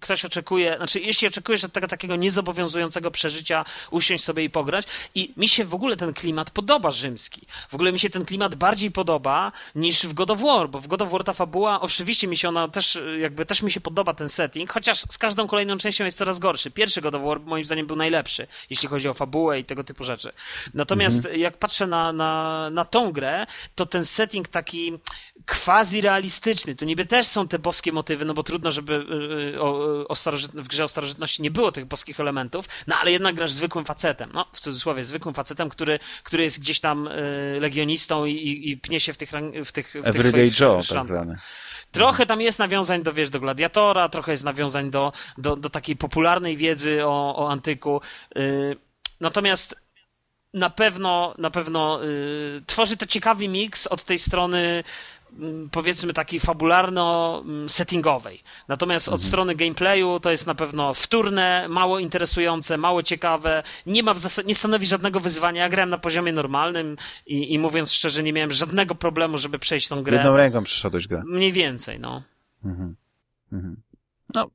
B: ktoś oczekuje, znaczy jeśli oczekujesz od tego takiego niezobowiązującego przeżycia, usiąść sobie i pograć i mi się w ogóle ten klimat podoba rzymski. W ogóle mi się ten klimat bardziej podoba niż w God of War, bo w God of War ta fabuła, oczywiście mi się ona też, jakby też mi się podoba ten setting, chociaż z każdą kolejną częścią jest coraz gorszy. Pierwszy God of War moim zdaniem był najlepszy, jeśli chodzi o fabułę i tego typu rzeczy. Natomiast jak patrzę na, na, na tą grę, to ten setting taki quasi realistyczny, to niby też są te boskie motywy, no bo trudno, żeby y, o, o starożytn- w grze o starożytności nie było tych boskich elementów, no ale jednak grasz zwykłym facetem, no w cudzysłowie zwykłym facetem, który, który jest gdzieś tam y, legionistą i, i, pnie się w tych, w tych, w tych
A: Everyday
B: swoich
A: Joe, tak zwany.
B: Trochę tam jest nawiązań do, wiesz, do Gladiatora, trochę jest nawiązań do, do, do takiej popularnej wiedzy o, o antyku. Natomiast na pewno, na pewno yy, tworzy to ciekawy miks od tej strony mm, powiedzmy takiej fabularno-settingowej. Natomiast od strony gameplayu to jest na pewno wtórne, mało interesujące, mało ciekawe, nie ma w zasad- nie stanowi żadnego wyzwania. Ja grałem na poziomie normalnym i, i mówiąc szczerze, nie miałem żadnego problemu, żeby przejść tą grę.
A: Jedną ręką przeszedłeś grę.
B: Mniej więcej, no.
A: No,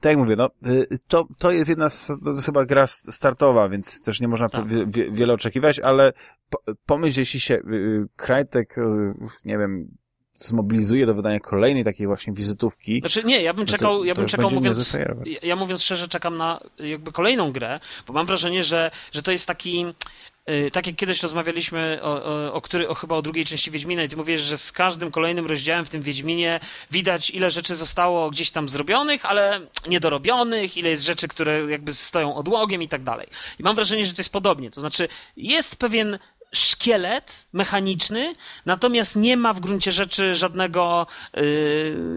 A: tak jak mówię, no, y, to, to jest jedna z, to jest chyba gra startowa, więc też nie można
B: Tak.
A: wie, wie, wiele oczekiwać, ale po, pomyśl, jeśli się y, Krajtek, y, nie wiem, zmobilizuje do wydania kolejnej takiej właśnie wizytówki,
B: Znaczy nie, ja bym
A: No to-
B: czekał, ja
A: to
B: bym
A: już
B: czekał mówiąc, ja, ja mówiąc szczerze czekam na jakby kolejną grę, bo mam wrażenie, że, że to jest taki y, tak jak kiedyś rozmawialiśmy o, o, o, który, o chyba o drugiej części Wiedźmina i ty mówisz, że z każdym kolejnym rozdziałem w tym Wiedźminie widać ile rzeczy zostało gdzieś tam zrobionych, ale niedorobionych, ile jest rzeczy, które jakby stoją odłogiem i tak dalej. I mam wrażenie, że to jest podobnie. To znaczy jest pewien szkielet mechaniczny, natomiast nie ma w gruncie rzeczy żadnego yy,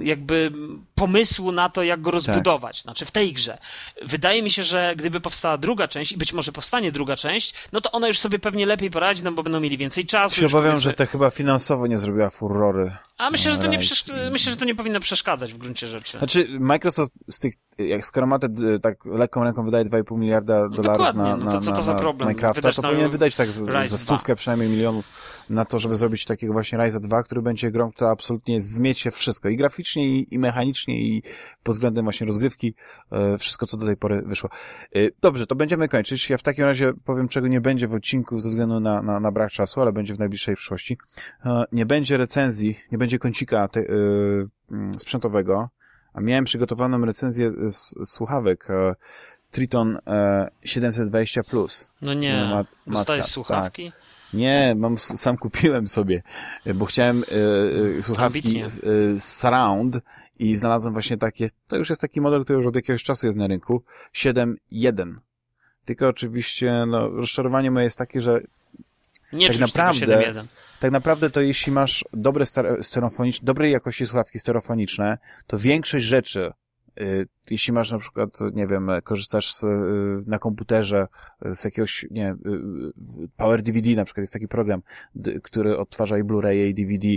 B: jakby pomysłu na to, jak go rozbudować. Tak. Znaczy w tej grze. Wydaje mi się, że gdyby powstała druga część i być może powstanie druga część, no to ona już sobie pewnie lepiej poradzi, no bo będą mieli więcej czasu.
A: Się obawiam, powiedzmy... że to chyba finansowo nie zrobiła furory.
B: A myślę, że to nie przesz... myślę, że to nie powinno przeszkadzać w gruncie rzeczy.
A: Znaczy Microsoft z tych, jak skoro ma te, tak lekką ręką wydaje 2,5 miliarda no dolarów na, na, no to, co to za problem? Minecrafta, to powinien wydać tak ze stówkę przynajmniej milionów na to, żeby zrobić takiego właśnie Rise 2, który będzie grą, która absolutnie zmiecie wszystko. I graficznie, i, i mechanicznie, i pod względem właśnie rozgrywki, e, wszystko, co do tej pory wyszło. E, dobrze, to będziemy kończyć. Ja w takim razie powiem, czego nie będzie w odcinku ze względu na, na, na brak czasu, ale będzie w najbliższej przyszłości. E, nie będzie recenzji, nie będzie kącika te, sprzętowego, a miałem przygotowaną recenzję z, słuchawek Triton 720 Plus.
B: No nie, ma, dostałeś słuchawki? Tak.
A: Nie, mam, sam kupiłem sobie, bo chciałem e, e słuchawki e, Surround i znalazłem właśnie takie, to już jest taki model, który już od jakiegoś czasu jest na rynku, 7.1. Tylko oczywiście, no, rozczarowanie moje jest takie, że
B: nie tak naprawdę,
A: tak naprawdę to jeśli masz dobre stereofoniczne, dobrej jakości słuchawki stereofoniczne, to większość rzeczy, Y, jeśli masz na przykład, nie wiem, korzystasz z, y, na komputerze z jakiegoś, nie y, Power DVD na przykład jest taki program, który odtwarza i Blu-ray i DVD,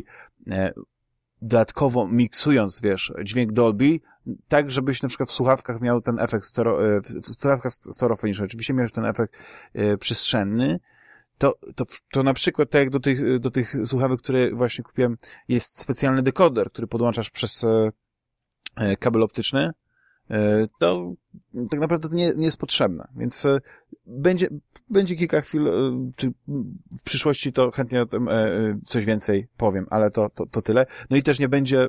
A: e, dodatkowo miksując, wiesz, dźwięk Dolby, tak, żebyś na przykład w słuchawkach miał ten efekt stero, e, w słuchawkach stereofonicznych, oczywiście miałeś ten efekt e, przestrzenny, to, to, to na przykład tak jak do tych, do tych słuchawek, które właśnie kupiłem, jest specjalny dekoder, który podłączasz przez E, kabel optyczny, e, to tak naprawdę to nie, nie jest potrzebne. Więc e, będzie, będzie kilka chwil, czy w przyszłości to chętnie o tym coś więcej powiem, ale to, to, to tyle. No i też nie będzie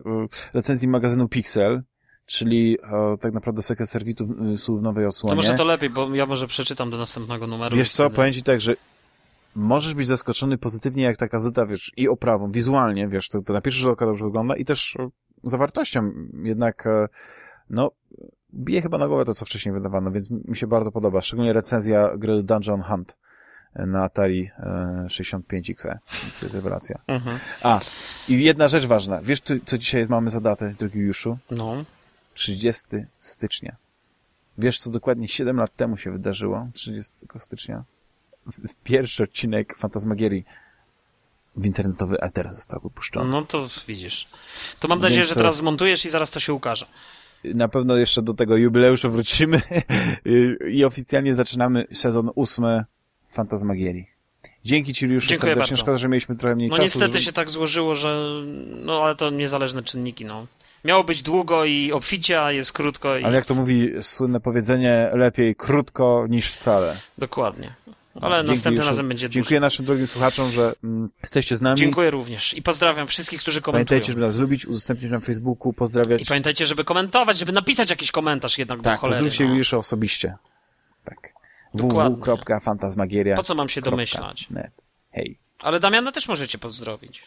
A: recenzji magazynu Pixel, czyli o, tak naprawdę sekret serwitu słów nowej osłonie.
B: To może to lepiej, bo ja może przeczytam do następnego numeru.
A: Wiesz co, wtedy... powiem ci tak, że możesz być zaskoczony pozytywnie, jak ta gazeta, wiesz, i oprawą, wizualnie, wiesz, to, to na pierwszy rzut oka dobrze wygląda i też zawartością. Jednak, e, no, bije chyba na głowę to, co wcześniej wydawano, więc mi się bardzo podoba. Szczególnie recenzja gry Dungeon Hunt na Atari 65XE. Więc to jest rewelacja. Mhm. A, i jedna rzecz ważna. Wiesz, co dzisiaj mamy za datę, drogi Juszu?
B: No.
A: 30 stycznia. Wiesz, co dokładnie 7 lat temu się wydarzyło? 30 stycznia. Pierwszy odcinek Fantasmagierii w internetowy eter został wypuszczony.
B: No to widzisz. To mam nadzieję, Więc... że teraz zmontujesz i zaraz to się ukaże.
A: Na pewno jeszcze do tego jubileuszu wrócimy i oficjalnie zaczynamy sezon ósmy Fantasmagierii. Dzięki Ci już serdecznie. Bardzo. Szkoda, że mieliśmy trochę mniej
B: no,
A: czasu.
B: No niestety żeby... się tak złożyło, że no ale to niezależne czynniki, no. Miało być długo i obficie, a jest krótko. I...
A: Ale jak to mówi słynne powiedzenie, lepiej krótko niż wcale.
B: Dokładnie. Ale Dzięki następnym już, razem będzie
A: Dziękuję naszym drogim słuchaczom, że mm, jesteście z nami.
B: Dziękuję również i pozdrawiam wszystkich, którzy komentują.
A: Pamiętajcie, żeby nas lubić, udostępnić na Facebooku, pozdrawiać.
B: I pamiętajcie, żeby komentować, żeby napisać jakiś komentarz jednak
A: tak,
B: do cholery.
A: Tak, no. już osobiście. Tak. www.fantasmagieria.
B: Po co mam się domyślać?
A: Net. Hej.
B: Ale Damiana też możecie pozdrowić.